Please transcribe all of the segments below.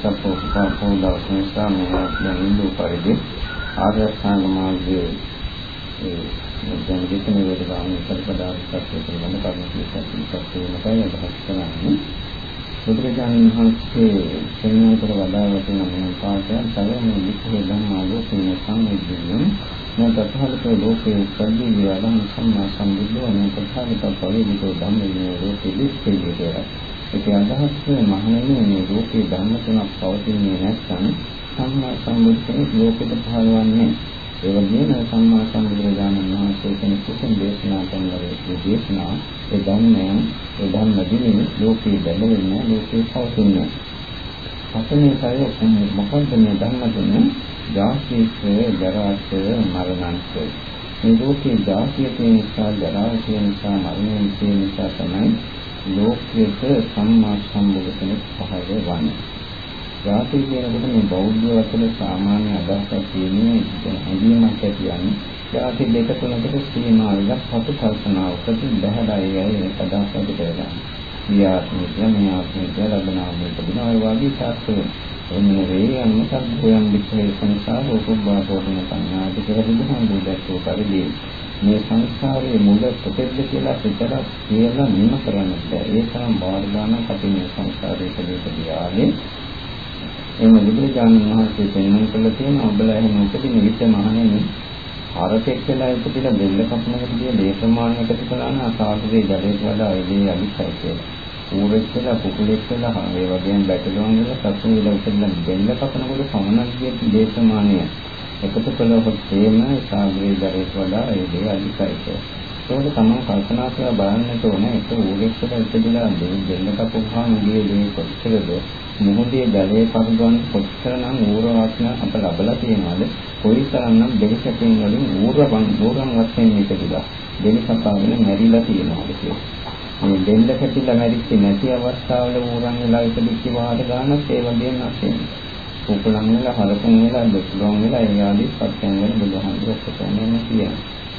සප්පෝපපාපෝ දවස් නිසා මම දැන් ඉඳු පරිදි ආර්ය අෂ්ටාංග මාර්ගයේ ඒ දැන් දෙකම වේදගාමී ප්‍රතිපදාවට පිළිබඳ කරුණු කිහිපයක් වෙනකයි අදහස් කරන්නේ. බුදුරජාණන් වහන්සේ සෙන්වතර වදාළ තියෙන මේ පාඩය සරලම විස්තර ධර්මා ලෝකේ සංවේදීනම් නතහලතෝ ලෝකේ උපදී විරලං සම්මා සම්බුද්ධෝ නතහලත පරිවිතෝ ධම්මේ ලෝකේ දිස්කේ කියලා. ඒක අදහස් මහණෙනි මේ ලෝකේ ධර්ම තුනක් පවතින්නේ නැත්නම් සම්මා සම්බුද්ධ කෙනෙක් ලෝකෙට පහළවන්නේ ඒ වගේම සම්මා සම්බුදුරජාණන් වහන්සේ කෙනෙක් කුසල දේශනා කරන ලදී දේශනා ඒ ධර්මයන් ඒ ධර්ම දිනේ ලෝකේ බැලෙන්නේ ලෝකේ පවතින්නේ අපේ කය මොකද්ද මේ ධර්ම තුන? ජාතිත්‍ය ජරාත්‍ය මරණත්‍ය මේ ලෝකේ ජාතිය තියෙන නිසා ජරාව තියෙන නිසා මරණය තියෙන නිසා තමයි ලෝකයක සම්මා සම්බුදු කෙනෙක් පහළ වන්නේ. ජාති කියනකොට මේ බෞද්ධ වචන සාමාන්‍ය අදහසක් තියෙන්නේ හැඟීමක් ඇතියන්නේ. ජාති දෙක තුනකට සීමා වෙලා හතු කල්පනාවකට බහැලා යයි අදහස් අපිට ගන්න. ඊයාත්මික මේ ආත්මික ලබනාමික දිනවා වගේ ශාස්ත්‍රය. එන්න වේ අනුසබ්බයන් විච්ඡේ සංසාර උපබ්බාපෝතන සංඥාති කියලා බුදුහාමුදුරුවෝ පරිදි මේ සංසාරයේ මුල කොතෙන්ද කියලා විතරක් කියලා නිම කරන්න බෑ. ඒ තරම් බාහිරාන අපි මේ සංසාරයේ කලේකදී ආවේ. එම බුදුරජාණන් වහන්සේ පෙන්වන්න කළ තියෙන ඔබලා එහෙම උපදින විට මහණෙනි හරකෙක් වෙලා ඉපදිලා දෙල්ල කපනකට ගිය දේ ප්‍රමාණයකට කළා නම් අසාධුවේ ජලයට වඩා ඒ දේ අනිත්‍යයි කියලා. ඌරෙක් වෙලා කුකුලෙක් වෙලා ඒ වගේම බැටළුවන් වෙලා සතුන් වෙලා ඉපදිලා දෙල්ල කපනකොට පමණක් ගිය දේ ප්‍රමාණය එකතු කළොත් තේම සාගරේ දරේට වඩා ඒ දේ අධිකයි කියලා. ඒකට තමයි කල්පනා කරලා බලන්නට ඕනේ ඒක ඌරෙක්ට ඉපදලා දෙන්න කපුවාම ගියේ දේ කොච්චරද මොහොතේ ජලයේ පරිගණ කොච්චරනම් ඌර වාසන අප ලබලා තියෙනවද කොයිතරම්නම් දෙවිසකින් වලින් ඌරවන් ඌරන් වශයෙන් ඉපදලා දෙවිසකාගෙන මැරිලා තියෙනවද කියලා. මේ දෙන්න කැටිලා මැරිච්ච නැති අවස්ථාවල ඌරන් වෙලා ඉපදිච්ච වාට ගන්නත් ඒ වගේම නැසෙන්නේ. කුකුලන් වෙලා හරකුන් වෙලා දෙකුලන් වෙලා ඒ ආදී සත්‍යයන් වල බුදුහන්සේ කියන්නේ කියන්නේ.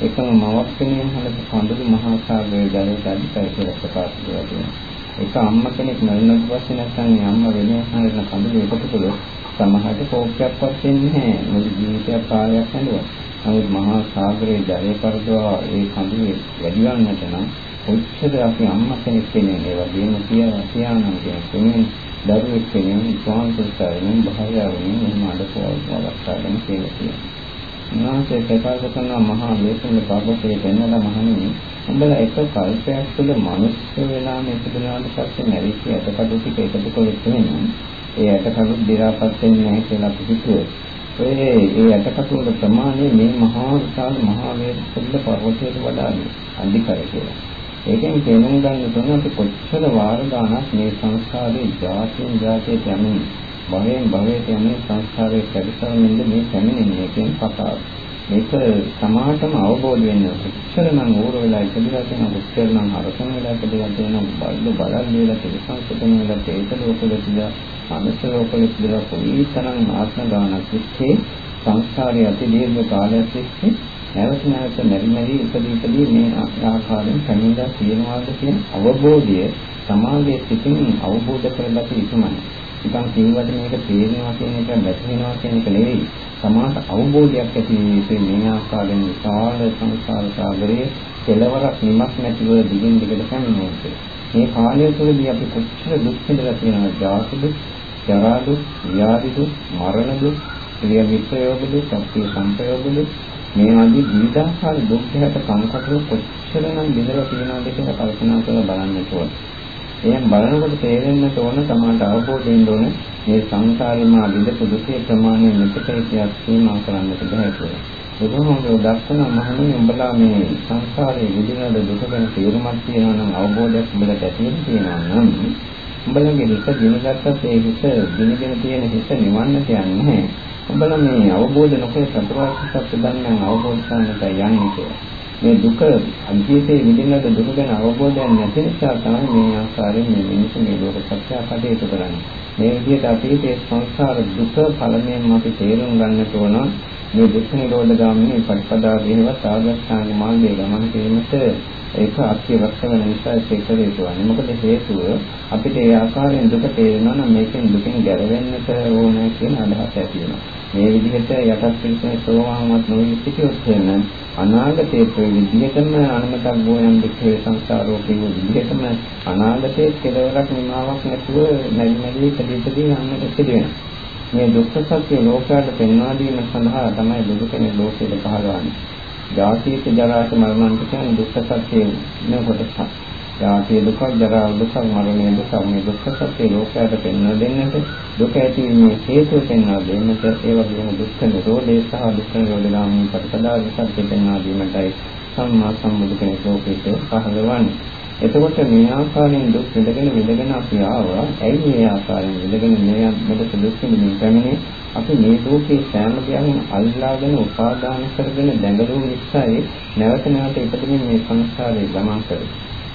එකම මවක් කෙනෙක් හලක කඳුළු මහා සාගරයේ ජලයට අධිකයි කියලා ප්‍රකාශ කරලා තියෙනවා. එක අම්මා කෙනෙක් මරණයට පස්සේ නැත්නම් ඒ අම්මා වෙන හරින කඳුළු එකතු කළොත් සමහරට කෝපයක්වත් වෙන්නේ නැහැ. මුළු ජීවිතයක් කාලයක් ඇඬුවා. නමුත් මහා සාගරයේ ජලය පරදවා ඒ කඳුළු වැඩි වන්නට නම් කොච්චර අපි අම්මා කෙනෙක් කෙනේ ඒ වගේම කියලා පියාණන් කෙනෙක් දරුවෙක් වෙනුවෙන් ස්වාමීන් භාර්යාවෙන් එහෙම අඩපෝල් වලක්වාගෙන කියලා තියෙනවා. උන්වහන්සේ ප්‍රකාශ කරන මහා ලේඛන භාගවතේ පෙන්වලා මහණෙනි උඹලා එක කල්පයක් තුළ මනුස්ස වෙලාම ඉපදුනාට පස්සේ මැරිච්ච ඇටකඩු ටික එකතු කරලා තියෙනවා. ඒ ඇටකඩු දිරාපත් වෙන්නේ නැහැ කියලා අපි හිතුවා. ඒ ඒ ඇටකඩු වල ප්‍රමාණය මේ මහා විශාල මහා වේද පර්වතයට වඩා අධිකයි කියලා. ඒකෙන් තේරුම් ගන්න තුන අපි කොච්චර වාර ගානක් මේ සංස්කාරේ ජාතියෙන් ජාතියට යමින් භවයෙන් භවයට යමින් සංස්කාරයේ පරිසරමින්ද මේ පැමිණෙන්නේ කියන කතාව. මේක සමාජතම අවබෝධ වෙන්න කොච්චරනම් ඕර වෙලා ඉඳලා තියෙන කොච්චරනම් අරසන වෙලා ඉඳලා තියෙන බල්ල බලල් වේලා තිරසංසතන වෙලා තේත ලෝකවල තියලා මනස ලෝකවල තියලා කොයිතරම් ආත්ම ගානක් ඉස්සේ සංස්කාරයේ අති දීර්ඝ කාලයක් ඉස්සේ නැවත නැවත මෙරි මෙරි ඉදදී ඉදදී මේ ආකාරයෙන් කණින්දා තියෙනවාද කියන අවබෝධය සමාගයේ සිටින් අවබෝධ කරගත යුතුමයි. නිකන් කිව්වට මේක තේරෙනවා කියන එක වැටහෙනවා කියන එක නෙවෙයි. සමාත අවබෝධයක් ඇති වෙන්නේ මේ ආකාරයෙන් විශාල සංසාර සාගරයේ කෙලවරක් නිමක් නැතිව දිගින් දිගට පැමිණෙන්නේ. මේ කාලය තුළදී අපි කොච්චර දුක් විඳලා තියෙනවද? ජාති දුක්, ජරා දුක්, ව්‍යාධි දුක්, මරණ දුක්, ප්‍රිය මිත්‍රයෝග දුක්, සත්‍ය සංපයෝග දුක් මේ වගේ විවිධාකාර දුක්ඛයට කම්කටොළු කොච්චරනම් බෙදලා තියෙනවද කියලා කල්පනා කරලා බලන්න ඕනේ. එහෙනම් බලනකොට තේරෙන්න ඕන තමයි අවබෝධයෙන් ඕන මේ සංසාරේ මා විඳපු දුකේ ප්‍රමාණය මෙතකයි කියලා සීමා කරන්නට බෑ කියලා. බුදුහාමුදුරුවෝ දක්වන මහණෙනි උඹලා මේ සංසාරේ විඳින දුක ගැන තේරුමක් තියෙනවා නම් අවබෝධයක් උඹලට ඇති වෙනවා නම් උඹලගේ හිත දිනගත්තත් ඒ හිත දිනගෙන තියෙන හිත නිවන්නට යන්නේ නැහැ. උඹලා මේ අවබෝධ නොකර චතුරාර්ය සත්‍ය ධර්මයන් අවබෝධ කරන්නට යන්නේ කියලා. මේ දුක අන්තිමේ විඳින්නද දුක ගැන අවබෝධයක් නැති නිසා තමයි මේ ආකාරයෙන් මේ මිනිස්සු මේ ලෝක සත්‍ය කටයුතු කරන්නේ. මේ විදිහට අතීතයේ සංසාර දුක ඵලයෙන් අපි තේරුම් ගන්නට ඕන මේ දුක් නිරෝධ ගාමිනී පටිපදා වේවත් ආගස්ථාන මාර්ගයේ ගමන් කිරීමට ඒක අත්‍යවශ්‍ය වෙන නිසා ඒක හේතුවන්නේ. මොකද හේතුව අපිට ඒ ආකාරයෙන් දුක තේරෙනවා නම් මේකෙන් දුකෙන් ගැලවෙන්නට ඕන කියන අදහස ඇති වෙනවා. මේ විදිහට යටත් පිළිසෙන සෝවාන්වත් නොවි සිටියොත් එන්න අනාගතයේ ඒ විදිහටම අනුමතක් ගෝයන් දෙකේ සංසාරෝ කියන විදිහටම අනාගතයේ කෙලවරක් නිමාවක් නැතුව නැති නැති ඉදිරියටදී යන්නට සිදු වෙනවා. මේ දුක්ඛ සත්‍ය ලෝකයට පෙන්වා දීම සඳහා තමයි බුදු කෙනෙක් ලෝකෙට පහළ වන්නේ. ජාතික ජරාට මරණන්ට කියන දුක්ඛ සත්‍යයේ නේ කොටසක්. ජාතිය දුක, ජරා දුක, මරණය දුක, මේ දුක්ඛ සත්‍ය ලෝකයට පෙන්වා දෙන්නට දුක ඇතිවීමේ හේතුව පෙන්වා දෙන්නට ඒ වගේම දුක්ඛ නිරෝධය සහ දුක්ඛ නිරෝධ ගාමී ප්‍රතිපදාව සත්‍ය පෙන්වා දීමටයි සම්මා සම්බුදු කෙනෙක් ලෝකෙට පහළ වන්නේ. එතකොට මේ ආකාරයෙන් දුක් විඳගෙන විඳගෙන අපි ආවා. ඇයි මේ ආකාරයෙන් විඳගෙන මේ මෙතන දුක් විඳින්න පැමිණේ? අපි මේ ලෝකේ සෑම දෙයක්ම අල්ලාගෙන උපාදාන කරගෙන දැඟලුව නිසායි නැවත නැවත ඉපදෙමින් මේ සංසාරේ ගමන් කරන්නේ.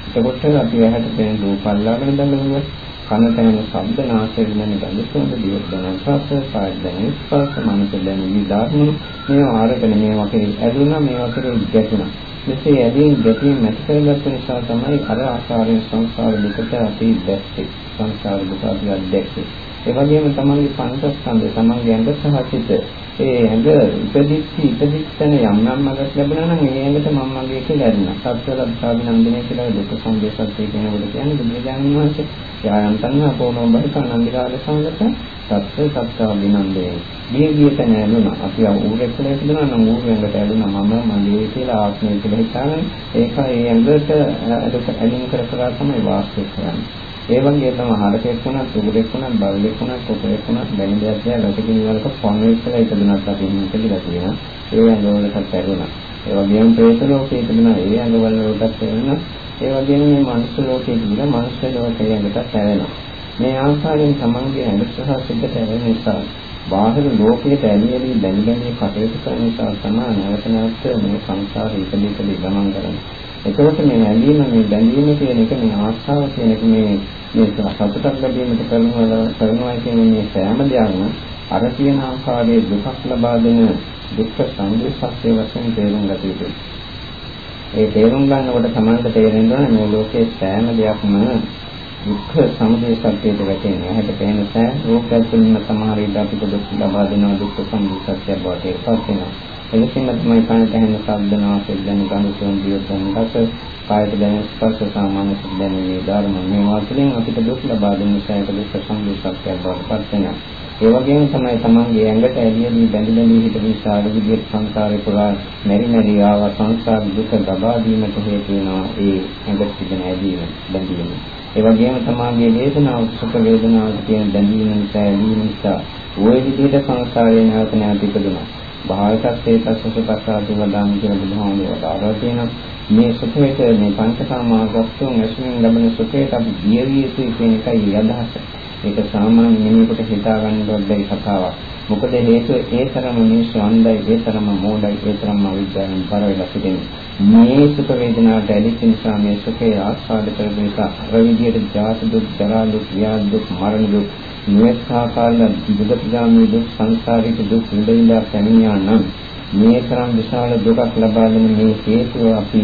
එතකොට අපි ඇහැට පෙනෙන රූප අල්ලාගෙන දැඟලුවා. කනට ඇහෙන ශබ්ද නාසයෙන් දැනෙන ගඳ සුවඳ දිවට දැනෙන රස කායයෙන් දැනෙන ස්පර්ශ මනසෙන් දැනෙන විදාර්ම මේවා ආරගෙන මේවා කෙරෙහි ඇලුනා මේවා කෙරෙහි ගැටුණා. මෙසේ ඇලීම් ගැටීම් ඇති කරගත්ත නිසා තමයි අර ආකාරයෙන් සංසාර දුකට අපි දැක්කේ. සංසාර දුක අපි අත්දැක්කේ. ඒ වගේම තමන්ගේ පංචස්කන්ධය තමන්ගේ ඇඟ සහ සිත ඒ ඇඟ ඉපදිච්ච ඉපදිච්චන යම් යම් මගක් ලැබුණා නම් ඒ ඇඟට මම මගේ කියලා ඇරුණා. සත්‍යලබ්ධාවිනන්දනය කියලා දුක සංදේශත් කියනකොට කියන්නේ බුදුරජාණන් වහන්සේ යායන් තණ්හා පොණෝ බහිකන් නන්දිකාල සංගත සත්‍ය සත්‍යාවිනන්දේ. මේ විදිහට නෑනුණා. අපි ඌරෙක් කියලා හිතනවා නම් ඌර ඇඟට ඇරුණා මම මගේ කියලා ආත්මය කියලා හිතාගෙන ඒක ඒ ඇඟට ඇලින් කර කර තමයි වාසය කරන්නේ. ඒ වගේ තමයි හරකෙක් වුණත්, උගුරෙක් වුණත්, බල්ලෙක් වුණත්, කොටෙක් වුණත් දැනෙන දෙයක් නෑ. රසකින් වලක පොන්නේ කියලා ඉදදුනත් අපි හිතලා තියෙනවා. ඒ ඇඟවලට පැරුණා. ඒ වගේම ප්‍රේත ලෝකයේ තිබුණා. ඒ ඇඟවල වලට පැරුණා. ඒ වගේම මේ මනුස්ස ලෝකයේ තිබුණා. මනුස්ස ලෝකයේ ඇඟට පැවෙනවා. මේ ආකාරයෙන් තමන්ගේ ඇඟ සහ සිද්දට ඇවෙන නිසා බාහිර ලෝකයට ඇලියලි බැඳි බැඳි කටයුතු කරන නිසා තමයි නැවත නැවත මේ සංසාරේ ඉපදී ඉපදී ගමන් කරන්නේ. එතකොට මේ ඇලීම මේ බැඳීම කියන එක මේ ආස්ථාව කියන එක මේ මේ සතුටක් ලැබීමට කරනවා කරනවා කියන මේ සෑම දෙයක්ම අර කියන ආකාරයේ දුකක් ලබා දෙන දුක්ඛ සංදේශය වශයෙන් තේරුම් ගත යුතුයි. ඒ තේරුම් ගන්නකොට තමයි තේරෙන්නේ මේ ලෝකයේ සෑම දෙයක්ම දුක්ඛ සමුදය සත්‍යයට වැටෙන්නේ. හැට පේන සෑ රූපයන් තුලින් සමහර විට අපිට දුක් ලබා දෙනවා දුක්ඛ සමුදය සත්‍ය බවට ඒකත් වෙනවා. එලෙසින්ම තමයි කනට ඇහෙන ශබ්ද නාසයෙන් දැනෙන ගඳ සුවඳ දිවට රස කායට දැනෙන ස්පර්ශ සාමාන්‍ය දැනෙන ධර්ම මේවා තුළින් අපිට දුක් ලබා දෙන නිසා ඒක දුක් සංදේශයක් බවට පත් වෙනවා. ඒ වගේම තමයි තමන්ගේ ඇඟට ඇලියදී බැඳි බැඳි හිට නිසා විදිහට සංසාරේ පුරා මෙරි මෙරි ආව සංසාර දුක ලබා දීමට හේතු වෙනවා ඒ ඇඟට තිබෙන ඇලීම බැඳීම. ඒ වගේම තමන්ගේ වේදනාව සුඛ වේදනාව කියන බැඳීම නිසා ඇලීම නිසා ওই විදිහට සංසාරේ නැවත නැවත ඉපදුනා. භාවිතත්වයේ තස්සස පස්සාදී වදාන කියන බුදුහාමුදුරුවෝ වදාරා තියෙනවා. මේ සුඛයට මේ පංචකාමාගතතුන් ඇසුරින් ලැබෙන සුඛයට අපි ගියවිය යුතුයි කියන එකයි අදහස. ඒක සාමාන්‍ය මිනිහෙකුට හිතා ගන්න බැරි කතාවක්. මොකද හේතුව ඒ තරම මිනිස්සු අන්ධයි, ඒ තරම මෝඩයි, ඒ තරම අවිද්‍යාවෙන් පර වෙලා සිටින්නේ. මේ සුඛ වේදනාවට ඇලිච්ච නිසා මේ සුඛය ආස්වාද කරගෙන නිසා අර විදියට ජාති දුක්, ජරා දුක්, ව්‍යාධි දුක්, මරණ දුක් නොඑක ආකාරන දුගතිගාමී දුක් සංසාරික දුක් විඳිනා පැමිණියා නම් මේ තරම් විශාල දුකක් ලබා දෙන මේ හේතුව අපි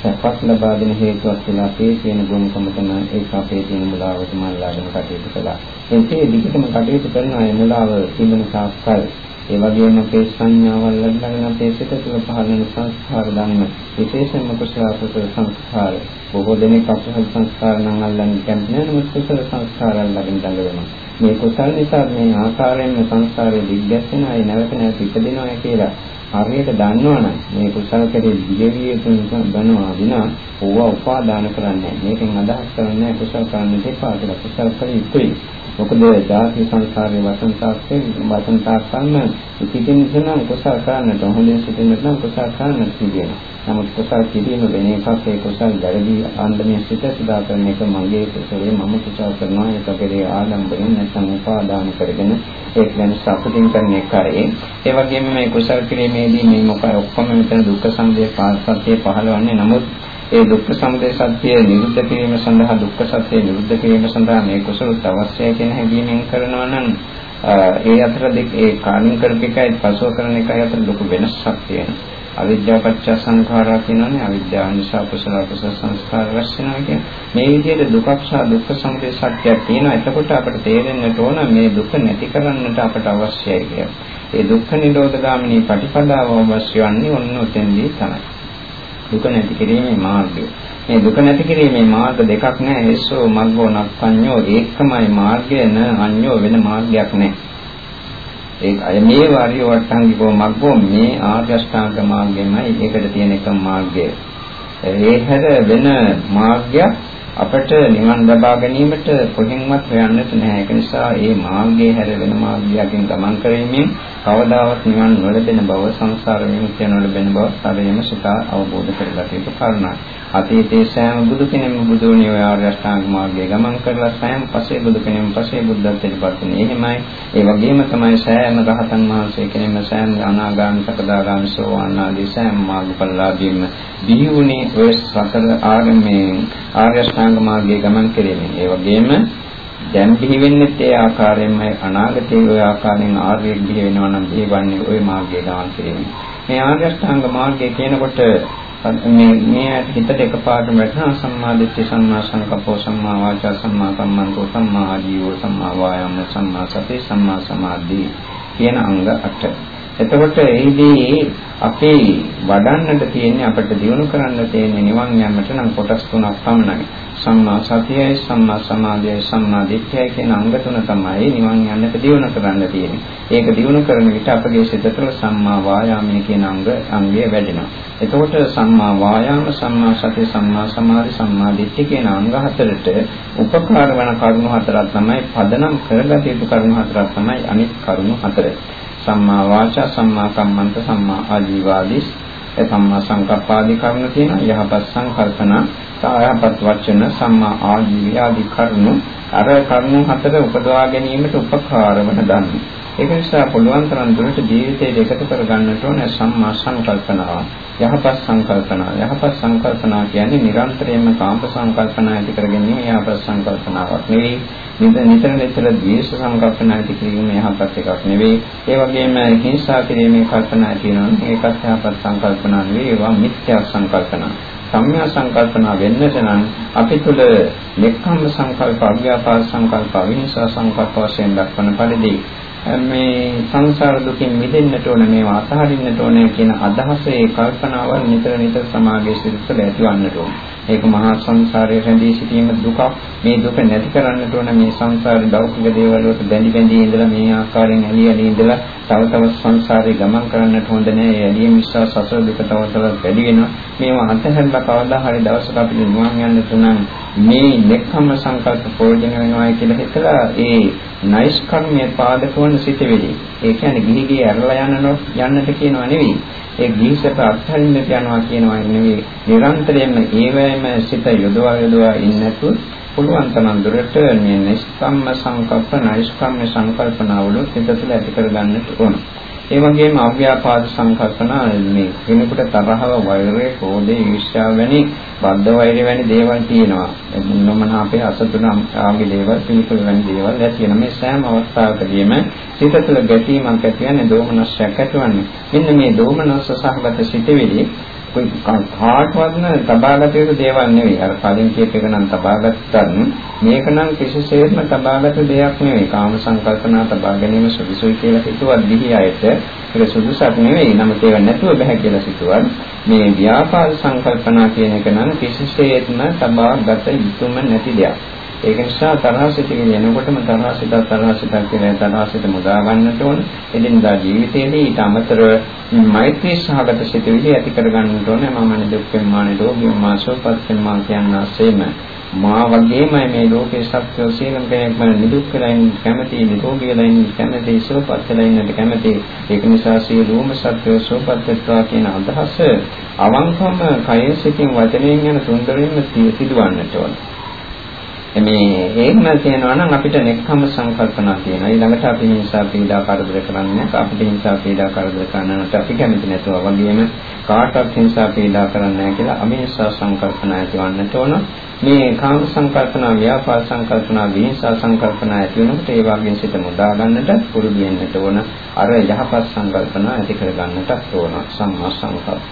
සැපක් ලබා දෙන හේතුවක් කියලා අපේ තියෙන ගුණකම තමයි ඒක අපේ තියෙන මුලාවට මල්ලාගෙන කටයුතු කළා. එතේ දිගටම කටයුතු කරන අය මුලාව තිබෙන සාස්කල් ඒ වගේම අපේ සංඥාවල් ලබන අපේ සිත තුළ පහළ වෙන සංස්කාර ධර්ම විශේෂයෙන්ම කුසල කුසල සංස්කාර බොහෝ දෙනෙක් අකුසල සංස්කාර නම් අල්ලන්නේ කැමති නැහැ නමුත් කුසල සංස්කාර අල්ලගෙන දඟලනවා. මේ කුසල නිසා මේ ආකාරයෙන්ම සංස්කාරයේ දිග්ගැස්සෙන අය නැවත නැවත ඉපදෙනවා කියලා හරියට දන්නවනම් මේ කුසල කෙරේ දිගවිය යුතු බනවා විනා ඕවා උපාදාන කරන්නේ මේකෙන් අදහස් කරන්නේ කුසල කරන්න දෙපා කියලා කුසල කර යුතුයි. මොකද ධාතු සංස්කාරයේ වසන්තාක්ෂේ වසන්තාක්ෂන්න ඉතින් ඉතන කුසල කරන්නට හොඳින් සිටින්නට නම් කුසල කරන්නට කියනවා. නමුත් කුසල කිරීම වෙන එකක් ඒ කුසල ගැරදී ආන්දමේ සිට සදා කරන එක මගේ කුසලයේ මම කුසල කරනවා ඒක කෙරේ ආඩම්බරෙන් නැත්නම් උපාදාන කරගෙන ඒක ගැන සතුටින් කරන එකයි. ඒ වගේම මේ කුසල කිරීමේදී මේ මොකයි ඔක්කොම මෙතන දුක්ඛ සමුදය පාස්පත්‍ය පහළවන්නේ නමුත් ඒ දුක්ඛ සමුදය සත්‍ය නිරුද්ධ කිරීම සඳහා දුක්ඛ සත්‍ය නිරුද්ධ කිරීම සඳහා මේ කුසල අවශ්‍යයි කියන හැඟීමෙන් කරනවා නම් ඒ අතර දෙක ඒ කාණින් කරප එකයි පසුව කරන එකයි අතර ලොකු වෙනසක් තියෙනවා. අවිද්‍යාව පත්‍ය සංඛාරා කියනනේ අවිද්‍යාව නිසා කුසල කුසල සංස්කාර රැස් වෙනවා කියන්නේ මේ විදිහට දුක්ඛ සහ දුක්ඛ සමුදය සත්‍යයක් තියෙනවා එතකොට අපිට තේරෙන්නට ඕන මේ දුක නැති කරන්නට අපට අවශ්‍යයි කියලා. ඒ දුක්ඛ නිරෝධ ගාමිනී පටිපදාව අවශ්‍ය වන්නේ ඔන්න ඔතෙන්දී තමයි. දුක නැති කිරීමේ මාර්ගය. මේ දුක නැති කිරීමේ මාර්ග දෙකක් නෑ ඒසෝ මග්ගෝ නක්ඛඤ්ඤෝ ඒකමයි මාර්ගය න අඤ්ඤෝ වෙන මාර්ගයක් නෑ. ඒක අය මේ වාරිය වට්ටංගිකෝ මග්ගෝ මේ ආර්ය අෂ්ටාංග මාර්ගයමයි ඒකට තියෙන එකම මාර්ගය. ඒ හැර වෙන මාර්ගයක් අපට නිවන් ලබා ගැනීමට කොහෙන්වත් හොයන්නට නැහැ. ඒක නිසා මේ මාර්ගයේ හැර වෙන මාර්ගයකින් ගමන් කිරීමෙන් කවදාවත් නිවන් නොලැබෙන බව සංසාර විමුක්තිය නොලැබෙන බව සැබෑම සිතා අවබෝධ කරගත යුතු කාරණායි. අතීතයේ සෑම බුදු කෙනෙක්ම බුදු වුණේ ඔය ආර්ය අෂ්ටාංග මාර්ගයේ ගමන් කරලා සෑම පස්සේ බුදු කෙනෙක්ම පස්සේ බුද්ධත්වයට පත් වුණේ. එහෙමයි. ඒ වගේම තමයි සෑම රහතන් වහන්සේ කෙනෙක්ම සෑම අනාගාමී සකදාගාමී සෝවාන් ආදී සෑම මාර්ගඵලලාභීම දිවි වුණේ ඔය සතර ආගමේ ආර්ය අෂ්ටාංග මාර්ගයේ ගමන් කිරීමෙන්. ඒ වගේම දැන් බිහි වෙන්නේ ඒ ආකාරයෙන්ම අනාගතයේ ඔය ආකාරයෙන් ආර්යෙක් බිහි වෙනවා නම් ඒ වන්නේ ওই මාර්ගයේ ගමන් කිරීමෙන්. මේ ආර්ය අෂ්ටාංග මාර්ගය කියනකොට මේ මේ හිතට එකපාරටම වැටෙනවා සම්මා දිට්ඨි සම්මා සංකප්පෝ සම්මා වාචා සම්මා කම්මන්තෝ සම්මා ආජීවෝ සම්මා වායාම සම්මා සති සම්මා සමාධි කියන අංග 8. එතකොට එහිදී අපේ වඩන්නට තියෙන්නේ අපිට දියුණු කරන්න තියෙන්නේ නිවන් යන්නට නම් කොටස් තුනක් පමණයි. සම්මා සතියයි සම්මා සමාධියයි සම්මා දිට්ඨියයි කියන අංග තුන තමයි නිවන් යන්නට දියුණු කරන්න තියෙන්නේ. ඒක දියුණු කරන විට අපගේ සිත තුළ සම්මා වායාමයේ කියන අංග අංගය වැඩෙනවා. එතකොට සම්මා වායාම සම්මා සතිය සම්මා සමාධි සම්මා දිට්ඨිය කියන අංග හතරට උපකාර වන කරුණු හතරක් තමයි පදනම් කරගත යුතු කරුණු හතරක් තමයි අනිත් කරුණු හතර. සම්මා වාචා සම්මා කම්මන්ත සම්මා ආජීවාදී සම්මා සංකප්පාදී කරුණු තියෙනවා යහපත් සංකල්පනා සායපත් වචන සම්මා ආජීව ආදී කරුණු අර කරුණු හතර උපදවා ගැනීමට උපකාර වන ධර්ම. ඒක නිසා පුළුවන් තරම් දුරට ජීවිතයේ එකතු කර ගන්නට ඕන සම්මා සංකල්පනාව. යහපත් සංකල්පනා. යහපත් සංකල්පනා කියන්නේ නිරන්තරයෙන්ම කාම සංකල්පනා ඇති කර ගැනීම යහපත් සංකල්පනාවක් නෙවෙයි. නිතර නිතර ද්වේෂ සංකල්පනා ඇති කිරීම යහපත් එකක් නෙවෙයි. ඒ වගේම හිංසා කිරීමේ කල්පනා තියෙනවා. ඒකත් යහපත් සංකල්පනා නෙවෙයි. ඒවා මිත්‍යා සංකල්පනා. සම්‍යා සංකල්පනා වෙන්නට නම් අපි තුල නෙක්ඛම්ම සංකල්ප, අභ්‍යාපාද සංකල්ප, අවිහිංසා සංකල්ප වශයෙන් දක්වන පරිදි මේ සංසාර දුකින් මිදෙන්නට ඕන මේවා අතහරින්නට ඕන කියන අදහසේ කල්පනාවල් නිතර නිතර සමාගයේ සිට ඇතිවන්නට ඕන. ඒක මහා සංසාරයේ රැඳී සිටීම දුක. මේ දුක නැති කරන්නට ඕන මේ සංසාරේ ලෞකික දේවල් වලට බැඳි බැඳි ඉඳලා මේ ආකාරයෙන් ඇලී ඇලී ඉඳලා තව තවත් සංසාරේ ගමන් කරන්නට හොඳ නෑ. ඒ ඇලීම නිසා සසර දුක තව තවත් වැඩි වෙනවා. මේවා අතහැරලා කවදා හරි දවසක අපිට නිවන් යන්නට නම් මේ නෙක්ඛම්ම සංකල්ප ප්‍රයෝජන වෙනවා කියලා හිතලා ඒ නයිස් කර්මයේ පාදක වන සිටවිලි. ඒ කියන්නේ ගිහි ගිහි ඇරලා යන්නනොත් යන්නට කියනවා නෙවෙයි. ඒ ගිහිසට අත්හරින්නට යනවා කියනවා නෙවෙයි. නිරන්තරයෙන්ම ඒවැයම සිත යොදවා යොදවා ඉන්නතු පුළුවන් තරම් දුරට මේ නිෂ්කම්ම සංකල්ප නයිස්කම්ම සංකල්පනාවල හිත තුළ ඇති කරගන්නට ඕන. ඒ වගේම අව්‍යාපාද සංකල්පනා මේ කෙනෙකුට තරහව වෛරය, ක්‍රෝධය, ඊර්ෂ්‍යාව වැනි බද්ධ වෛරය වැනි දේවල් තියෙනවා. මොනමන අපේ අසතුන ආගේ දේවල්, පිළිකුල් වැනි දේවල් ඇති වෙන මේ සෑම අවස්ථාවකදීම සිත තුළ ගැටීමක් ඇති වෙන්නේ දෝමනස්යක් ඇතිවන්නේ. මෙන්න මේ දෝමනස්ස සහගත සිතවිලි කාටවත් තබාගත යුතු දේවල් නෙවෙයි. අර කලින් කියප එක නම් තබාගත්තත් මේක නම් කිසිසේත්ම තබාගත දෙයක් නෙවෙයි. කාම සංකල්පනා තබා ගැනීම සුදුසුයි කියලා හිතුවත් දිහි අයට ඒක සුදුසක් නෙවෙයි. නමුත් ඒක නැතුව බෑ කියලා හිතුවත් මේ ව්‍යාපාද සංකල්පනා කියන එක නම් කිසිසේත්ම තබාගත යුතුම නැති දෙයක්. ඒක නිසා තරහසිත කියනකොටම තරහසිත තරහසිත කියලා තරහසිත මුදා ගන්නට ඕන. එදිනදා ජීවිතයේදී ඊට අමතරව මෛත්‍රී සහගත සිතුවිලි ඇති කර ගන්නට ඕන. මම නිදුක් වෙන්මානේ රෝගී මාසෝපත් වෙන්මා කියන ආසෙම මා වගේමයි මේ ලෝකේ සත්‍ය සීලම් කෙනෙක් මම නිදුක් වෙලා ඉන්න කැමති නිරෝගී වෙලා ඉන්න කැමති සුවපත් වෙලා ඉන්නට කැමති ඒක නිසා සියලුම සත්‍ය සුවපත් වෙත්වා කියන අදහස අවංකවම කයෙන් සිතින් වචනයෙන් යන සුන්දරින්ම සිදුවන්නට ඕන මේ එහෙම කියනවා නම් අපිට නෙක්ඛම් සංකල්පනා තියෙනවා. ඊළඟට අපි හිංසා පීඩා කරදර කරන්නේ අපිට හිංසා පීඩා කරදර කරන්නට අපි කැමති නැතුව වගේම කාටවත් හිංසා පීඩා කරන්නේ නැහැ කියලා අමිහිංසා සංකල්පනා ඇතිවන්නට ඕන. මේ කාම සංකල්පනා, ව්‍යාපාර සංකල්පනා, විහිංසා සංකල්පනා ඇති වෙනකොට ඒ වගේම සිත මුදා ගන්නට පුරුදු වෙන්නට ඕන. අර යහපත් සංකල්පනා ඇති කර ගන්නට ඕන. සම්මා සංකල්ප.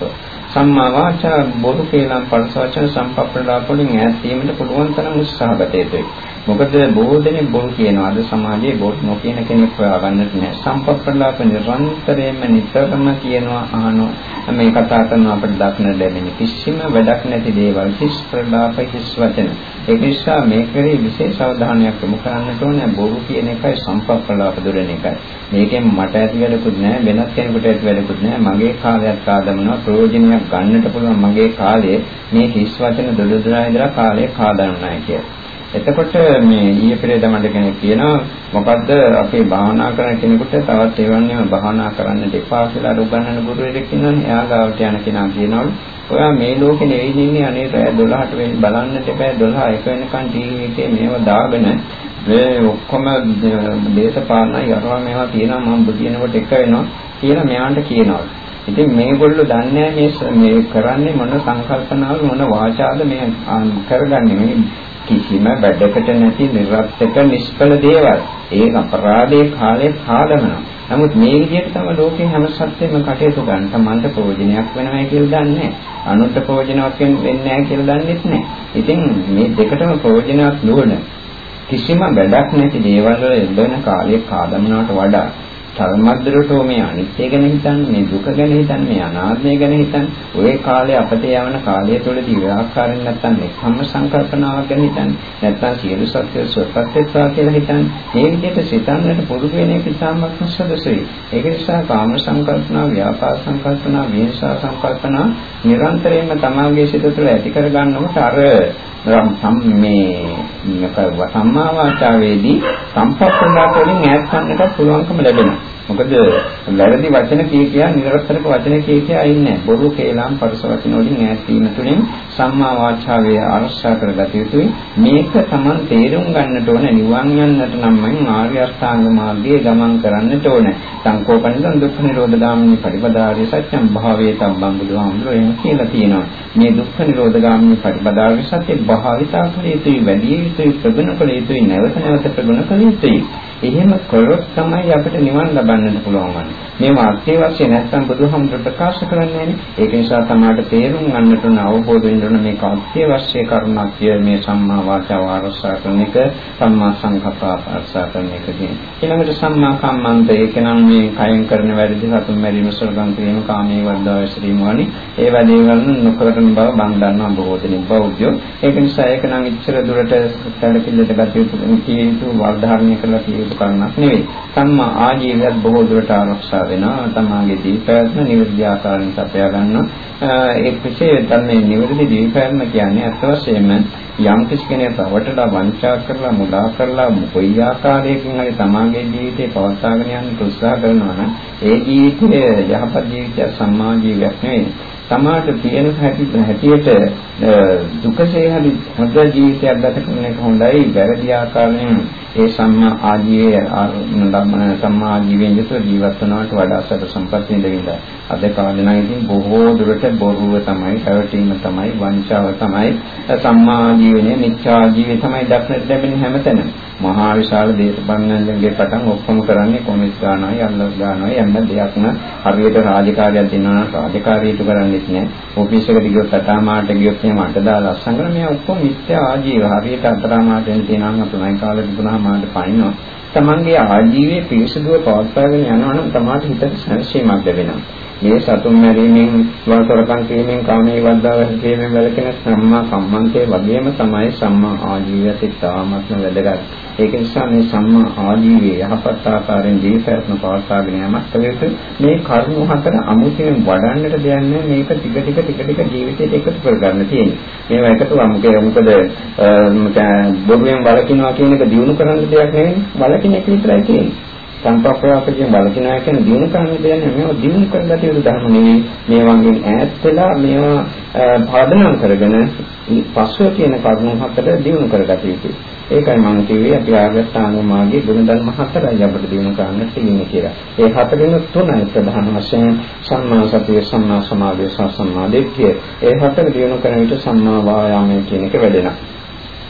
සම්මා වාචා බොරු කේලම් පරස වචන සම්පප්පලාප වලින් ඈත් වීමට පුළුවන් තරම් උත්සාහ ගත යුතුයි. මොකද බොහෝ දෙනෙක් බොරු කියනවා. අද සමාජයේ බොරු නොකියන කෙනෙක් හොයාගන්නට නෑ. සම්පප්පලාප නිරන්තරයෙන්ම නිතරම කියනවා අහනවා. මේ කතා කරන අපිට දක්න ලැබෙන කිසිම වැඩක් නැති දේවල් හිස් ප්‍රලාප හිස් වචන. ඒක නිසා මේකේ විශේෂ අවධානයක් යොමු කරන්නට ඕනේ. බොරු කියන එකයි සම්පප්පලාප දුරන එකයි. මේකෙන් මට ඇති වැඩකුත් නෑ වෙනත් කෙනෙකුට ඇති වැඩකුත් නෑ. මගේ කාලයක් ආදමනවා ප්‍රයෝජනයක් ගන්නට පුළුවන් මගේ කාලයේ මේ හිස් වචන දොඩදොඩා ඉඳලා කාලය කාදන්නයි කියලා. එතකොට මේ ඊයේ පෙරේද මට කෙනෙක් කියනවා මොකද්ද අපේ භාවනා කරන කෙනෙකුට තවත් ඒ වගේම භාවනා කරන්න දෙපා කියලා උගන්වන ගුරුවරයෙක් ඉන්නවනේ එයා ගාවට යන කෙනා කියනවලු. ඔයා මේ ලෝකේ නෙවෙයි ඉන්නේ අනේ රෑ 12ට වෙන්න බලන්නට එපා 12 එක වෙනකන් ටීවී එකේ මේව දාගෙන මේ ඔක්කොම දේශපාලන යනවා මේවා තියෙනවා මම බුදිනකොට එක වෙනවා කියලා මෙයාන්ට කියනවා. ඉතින් මේගොල්ලෝ දන්නේ මේ මේ කරන්නේ මොන සංකල්පනාවල මොන වාචාද මේ කරගන්නේ. මේ කිසිම වැඩකට නැති නිර්වත්තක නිෂ්ඵල දේවල්. ඒ අපරාධයේ කාලේ කාලමනවා. නමුත් මේ විදිහට තම ලෝකේ හැම සත්‍යෙම කටයුතු ගන්න තමන්ට ප්‍රයෝජනයක් වෙනවා කියලා දන්නේ නැහැ. අනුන්ට ප්‍රයෝජනයක් වෙන්නේ නැහැ කියලා දන්නෙත් නැහැ. ඉතින් මේ දෙකටම ප්‍රයෝජනයක් නොවන කිසිම වැඩක් නැති දේවල් වල යෙදෙන කාලයේ කාදමනවට වඩා තරමද්දරට මේ අනිත්‍ය ගැන හිතන්නේ මේ දුක ගැන හිතන්නේ මේ අනාත්මය ගැන හිතන්නේ ওই කාලේ අපට යවන කාලය තුළදී ව්‍යාකාරයෙන් නැත්තම් එකම සංකල්පනාවක් ගැන හිතන්නේ නැත්තම් සියලු සත්‍ය සත්‍යත්වා කියලා හිතන්නේ මේ විදිහට සිතන්නට පුරුදු වෙන එක ඉතාමත් සුදුසුයි ඒක නිසා කාම සංකල්පනා ව්‍යාපාර සංකල්පනා විහිංසා සංකල්පනා නිරන්තරයෙන්ම තමාගේ සිත තුළ ඇති කර ගන්නකොට අර මේ සම්මා වාචාවේදී සම්පස්සන්දාට වලින් ඈත් කරන්නට පුළුවන්කම ලැබෙනවා. මොකද වැරදි වචන කිය කියා නිරර්ථක වචන කිය කියා ඉන්නේ බොරු කේලම් පරස වචන වලින් ඈත් වීම තුළින් සම්මා වාචාවේ ආරක්ෂා කරගත යුතුයි. මේක Taman තේරුම් ගන්නට ඕන නිවන් යන්නට නම් මම ආර්ය අෂ්ටාංග මාර්ගයේ ගමන් කරන්නට ඕන. සංකෝපනින් දුක්ඛ නිරෝධ ගාමිනී පරිපදාරිය සත්‍යම් භාවයේ තබ්බම් බුදුහාමුදුරුවෝ එහෙම කියලා තියෙනවා. මේ දුක්ඛ නිරෝධ ගාමිනී පරිපදාරිය සත්‍ය භාවිතා කළ යුතුයි වැඩි යුතුයි ප්‍රගුණ කළ යුතුයි නැවත නැවත ප්‍රගුණ කළ යුතුයි. එහෙම කළොත් තමයි අපිට නිවන් ලබන්නට පුළුවන් වන්නේ. මේවා අත්‍යවශ්‍ය නැත්නම් බුදුහාමුදුර ප්‍රකාශ කරන්නේ ඒක නිසා තමයි තේරුම් ගන්නට උන අවබෝධ වෙන්න උන මේක අත්‍යවශ්‍ය කරුණක් කිය මේ සම්මා වාචා වාරසා කරන එක සම්මා සංකප්ප ආරසා කරන එක කියන්නේ. ඊළඟට සම්මා කම්මන්ත ඒක නම් මේ කයෙන් කරන වැඩි සතුන් මැරීම සොරගම් කිරීම කාමයේ වර්ධව ශ්‍රීම වනි ඒ වැඩේ වලන නොකරන බව බං දන්නවා බොහෝ දෙනෙක් බෞද්ධයෝ. ඒක නිසා ඒක නම් ඉච්ඡර දුරට සැලකිල්ලට ගත යුතු කීයුතු වර්ධාරණය කරලා කීයුතු යුතු කරුණක් නෙවෙයි. සම්මා ආජීවයත් බොහෝ දුරට ආරක්ෂා වෙනවා. තමාගේ දීපෑත්ම නිවැරදි ආකාරයෙන් සපයා ගන්නවා. ඒ විශේෂ ධර්මයේ නිවැරදි දීපෑත්ම කියන්නේ අත් වශයෙන්ම යම් කිසි කෙනෙක් රවටලා වංචා කරලා මුලා කරලා කොයි ආකාරයකින් හරි තමාගේ ජීවිතේ පවත්වාගෙන යන්න උත්සාහ කරනවා නම් ඒ ජීවිතය යහපත් ජීවිතයක් සම්මා ජීවිතයක් නෙවෙයි. තමාට තියෙන හැටියට දුකසේ හරි හොඳ ජීවිතයක් ගත කරන එක හොඳයි වැරදි ආකාරයෙන් ඒ සම්මා ආජීවයේ ලබන සම්මා ආජීවයෙන් යුතුව ජීවත් වනවට වඩා සතර සම්පත් විඳින්න. අද කාලේ නම් ඉතින් බොහෝ දුරට බොරුව තමයි, පැවටීම තමයි, වංචාව තමයි, සම්මා ආජීවනේ මිච්ඡා ආජීවය තමයි දක්නට ලැබෙන හැමතැනම. මහා විශාල දේශපාලනඥයන්ගේ පටන් ඔක්කොම කරන්නේ කොමිස් ගානයි, අල්ලස් ගානයි, හැම දෙයක්ම හරියට රාජකාරියක් දෙනවා නම් රාජකාරියට කරන්නේත් නෑ. ඔෆිස් එකට ගියොත් අටාමාට ගියොත් එහෙම අට දාලා අස්සම් කරන මේ ඔක්කොම මිත්‍යා ආජීව. හරියට අටාමාට එන තියනවා තුනයි කාලෙ තිබුණාම මාට පනිනවා. තමන්ගේ ආජීවයේ පිරිසුදුව පවත්වාගෙන යනවා නම් තමාට හිතට සංශේමයක් ලැබෙනවා. මේ සතුන් මැරීමෙන් වරතරකම් කිරීමෙන් කාමයේ වද්දාව කිරීමෙන් වැළකෙන සම්මා කම්මන්තේ වගේම තමයි සම්මා ආජීවයත් ඉතාමත්ම වැදගත්. ඒක නිසා මේ සම්මා ආජීවයේ යහපත් ආකාරයෙන් දීපැත්ම පවත්වාගෙන යාමක් කළ මේ කරුණු හතර අමුතුවෙන් වඩන්නට දෙන්නේ මේක ටික ටික ටික ටික ජීවිතයට එකතු කරගන්න තියෙන්නේ. මේවා එකතු වමුකේ මොකද බොරුවෙන් වළකිනවා කියන එක දිනු කරන්න දෙයක් නෙවෙයි. වළකින එක විතරයි තියෙන්නේ. සංකප්පයකදී බලකිනා කියන දිනු කරන්නේ දෙන්නේ මේවා දිනු කරගත යුතු ධර්ම නෙවෙයි. මේවාගෙන් ඈත් වෙලා මේවා පාදනම් කරගෙන පස්ව කියන කරුණු හතර දිනු කරගත යුතුයි. ඒකයි මම කිව්වේ අපි ආගස්ථාංග මාගේ ගුණධර්ම හතරයි අපිට දිනු කරන්න තියෙන්නේ කියලා. ඒ හතරෙන් තුනයි ප්‍රධාන වශයෙන් සම්මා සතිය, සම්මා සමාධිය, සම්මා දිට්ඨිය. ඒ හතර දිනු කරන විට සම්මා වායාමය කියන එක වැඩෙනවා.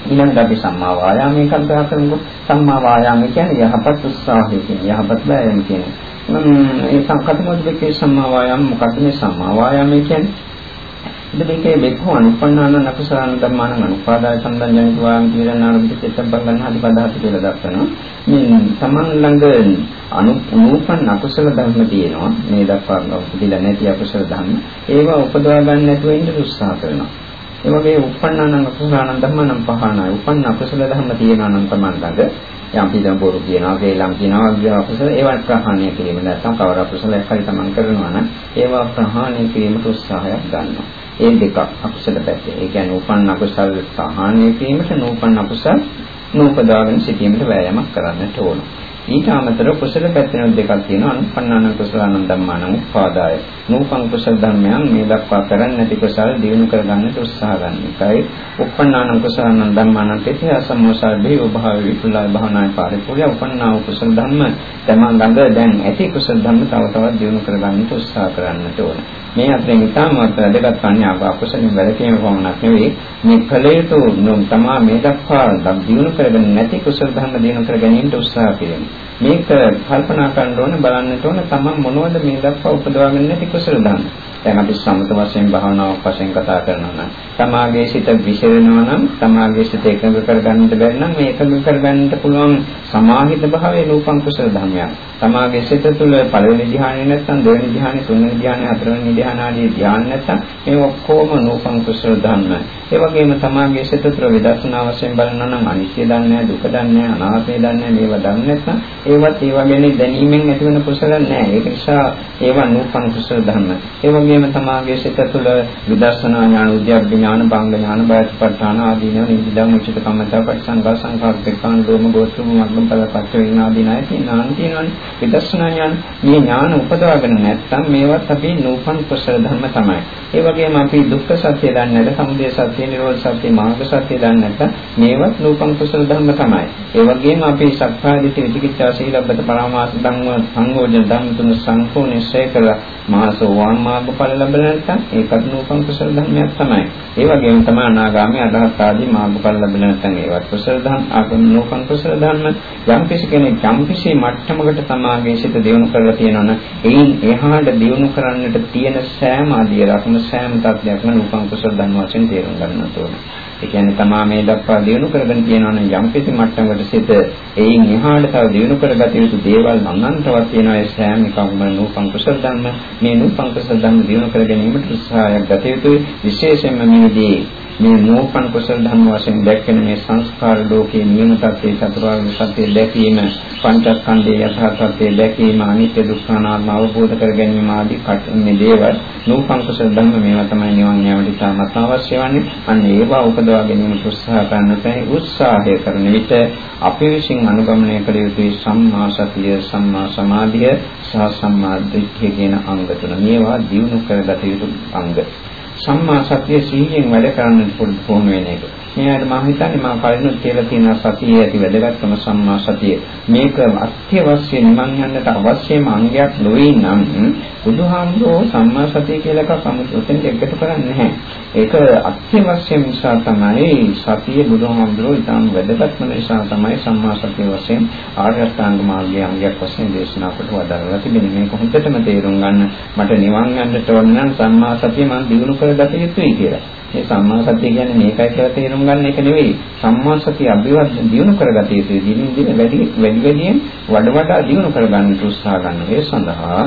ඊළඟට අපි සම්මා වායාමයේ කතා කරමු. සම්මා වායාමය කියන්නේ යහපත් උත්සාහය කියන්නේ යහපත් වෑයම කියන්නේ. මේ සංකතමොද්දකේ සම්මා වායාම මොකක්ද මේ සම්මා වායාමය කියන්නේ? ඉතින් මේකේ අනුපන්නාන අකුසලන ධර්මාන අනුපාදාය සම්බන්ධයෙන් වාම් කියන ආරම්භිත චිත්තබ්බංගන හදි පදහත් කියලා දක්වනවා. මේ තමන් ළඟ අනුපන් අකුසල ධර්ම තියෙනවා. මේ දක්වා උපදිලා නැති අකුසල ධර්ම. ඒවා උපදවා ගන්න නැතුව ඉන්න උත්සාහ කරනවා. ඒ වගේ උපන්නාන අකුසලාන ධර්මනම් පහනයි. උපන්න අකුසල ධර්ම තියෙනවා නම් තමන් ළඟ යම් පිටම බොරු කියනවා, වේලම් කියනවා, අග්‍ර අකුසල ඒවා ප්‍රහාණය කිරීම නැත්නම් කවර අකුසලයක් හරි තමන් කරනවා නම් ඒවා ප්‍රහාණය කිරීමට උත්සාහයක් ගන්නවා. ඒ දෙකක් අකුසල පැත්තේ. ඒ කියන්නේ උපන් අකුසල් සහානය කිරීමට නූපන් අකුසල් නූපදාගෙන සිටීමට වෑයමක් කරන්නට ඕන. ඊට අමතරව කුසල පැත්තෙන් දෙකක් තියෙනවා අනුපන්නාන කුසලානන් ධම්මානං උපාදාය. නූපන් කුසල ධර්මයන් මේ දක්වා කරන්නේ නැති කුසල දිනු කරගන්නට උත්සාහ ගන්න එකයි. උපන්නාන කුසලානන් ධම්මානං තේතිය සම්මෝසාදී උභාව විපුලා භවනාය පරිපූර්ණ උපන්නා කුසල ධර්ම තමන් ළඟ දැන් ඇති කුසල ධර්ම තව තවත් දිනු කරගන්නට උත්සාහ කරන්නට ඕන. මේ අතරින් ඉතාමත් වැදගත් වන්නේ අකුසලින් වැළකීම පමණක් නෙවෙයි මේ කල යුතු තමා මේ දක්වා දිනු කරගෙන නැති කුසල ධර්ම දිනු කර ගැනීමට උත්සාහ කිරීම. මේක කල්පනා කරන්න ඕන බලන්නට ඕන තමන් මොනවද මේ දක්වා උපදවාගෙන නැති කුසල ධර්ම. දැන් අපි සමත වශයෙන් භාවනාවක් වශයෙන් කතා කරනවා නම් තමාගේ සිත විසිරෙනවා නම් තමාගේ සිත එකඟ කරගන්න බැරි නම් මේ එකඟ කරගන්නට පුළුවන් සමාහිත භාවයේ රූපං කුසල ධර්මයක්. තමාගේ සිත තුළ පළවෙනි ධ්‍යානෙ නැත්නම් දෙවෙනි ධ්‍යානෙ තුන්වෙනි ධ්‍යානෙ හතරවෙනි ධ්‍යාන ආදී ධ්‍යාන නැත්නම් මේ ඔක්කොම රූපං කුසල ධර්ම. ඒ වගේම තමාගේ සිත තුළ විදර්ශනා වශයෙන් බලනවා නම් අනිත්‍ය දන්නේ දුක දන්නේ අනාත්මය දන්නේ මේවා දන්නේ නැත්නම් ඒවත් ඒවා ගැන දැනීමෙන් ඇතිවන කුසල නැහැ. ඒක නිසා ඒවා නූපන් කුසල ධර්ම. ඒ වගේ වගේම තමාගේ සිත තුළ විදර්ශනා ඥාන, උද්‍යප්ප ඥාන, භංග ඥාන, බයස්පට්ඨාන ආදී නේ නිදිදම් උචිත කම්මතා පරිසංගා සංකාප්පේකාන දෝම ගෝත්‍රම මග්ගම් පල පච්ච විනාදී ණය තියෙනවා තියෙනවානේ. විදර්ශනා ඥාන මේ ඥාන උපදවාගෙන නැත්නම් මේවත් අපි නූපන් කුසල ධර්ම තමයි. ඒ වගේම අපි දුක්ඛ සත්‍ය දන්නේ නැත්නම් සමුදය සත්‍ය, නිරෝධ සත්‍ය, මාර්ග සත්‍ය දන්නේ නැත්නම් මේවත් නූපන් කුසල ධර්ම තමයි. ඒ වගේම අපි සක්කාදිට විචිකිච්ඡා සීලබ්බත පරාමාස ධම්ම සංයෝජන ධම්ම තුන සම්පූර්ණයෙන් කළ මාසෝ වාන් මාර්ග ඵල ලැබෙන නැත්නම් ඒකත් නූපන් කුසල ධර්මයක් තමයි. ඒ වගේම තමයි අනාගාමී අදහස් ආදී මාර්ගඵල ලැබෙන නැත්නම් ඒවත් කුසල ධර්ම ආගම නූපන් කුසල ධර්ම යම් කිසි කෙනෙක් යම් කිසි මට්ටමකට තමාගේ සිත දියුණු කරලා තියෙනවනම් එයින් එහාට දියුණු කරන්නට තියෙන සෑම ආදී රකම සෑම තත්ත්වයක්ම නූපන් කුසල ධර්ම වශයෙන් තේරුම් ගන්නට ඕනේ. ඒ කියන්නේ තමා මේ දක්වා දිනු කරගෙන තියෙනවනම් යම් කිසි මට්ටමකට සිට එයින් එහාට තව දිනු කරගත යුතු දේවල් අනන්තවත් තියෙනවා. ඒ සෑම එකක්ම නූපන් කුසල ධර්ම. මේ නූපන් කුසල ධර්ම දිනු කර ගැනීමට උත්සාහයක් ගත යුතුයි. විශේෂයෙන්ම මේදී මේ නෝපන් කුසල ධර්ම වශයෙන් දැක්කෙන මේ සංස්කාර ලෝකයේ නියම තත්ත්වයේ චතුරාර්ය සත්‍ය දැකීම පංචස්කන්ධයේ යථා තත්ත්වය දැකීම අනිත්‍ය දුක්ඛ අනාත්ම අවබෝධ කර ගැනීම ආදී කටුනේ දේවල් නෝපන් කුසල ධර්ම මේවා තමයි නිවන් යාමට ඉතාමත් අවශ්‍ය වන්නේ. අන්න ඒවා උපදවා ගැනීමට උත්සාහ කරනට උත්සාහය කරන විට අපි විසින් අනුගමනය කළ යුතු සම්මා සතිය සම්මා සමාධිය සහ සම්මා දිට්ඨිය කියන අංග තුන. මේවා දියුණු කරගත යුතු අංග. සම්මා සතිය සිහියෙන් වැඩ කරන්නට පුරුදු වෙන එක. මේකට මම හිතන්නේ මම කලින් කියලා තියෙන සතියේ ඇති වැදගත්කම සම්මා සතිය. මේක අත්‍යවශ්‍ය නිවන් යන්නට අවශ්‍යම අංගයක් නොවේ නම් බුදුහාමුදුරෝ සම්මා සතිය කියලා එකක් අමුතුවෙන් එකට කරන්නේ නැහැ. ඒක අත්‍යවශ්‍ය නිසා තමයි සතිය බුදුහාමුදුරෝ ඊටම වැදගත්ම නිසා තමයි සම්මා සතිය වශයෙන් ආර්ය අෂ්ටාංග මාර්ගයේ අංගයක් වශයෙන් දේශනා කොට වදාරලා තිබෙන්නේ. මේක හොඳටම තේරුම් ගන්න මට නිවන් යන්නට ඕන නම් සම්මා සතිය මම දිනු කරගත යුතුයි කියලා. මේ සම්මා සතිය කියන්නේ මේකයි කියලා තේරුම් ගන්න එක නෙවෙයි. සම්මා සතිය අභිවත් දියුණු කරගත යුතුයි. දිනින් දින වැඩි වැඩි වැඩියෙන් වඩ වඩා දියුණු කරගන්න උත්සාහ ගන්න. ඒ සඳහා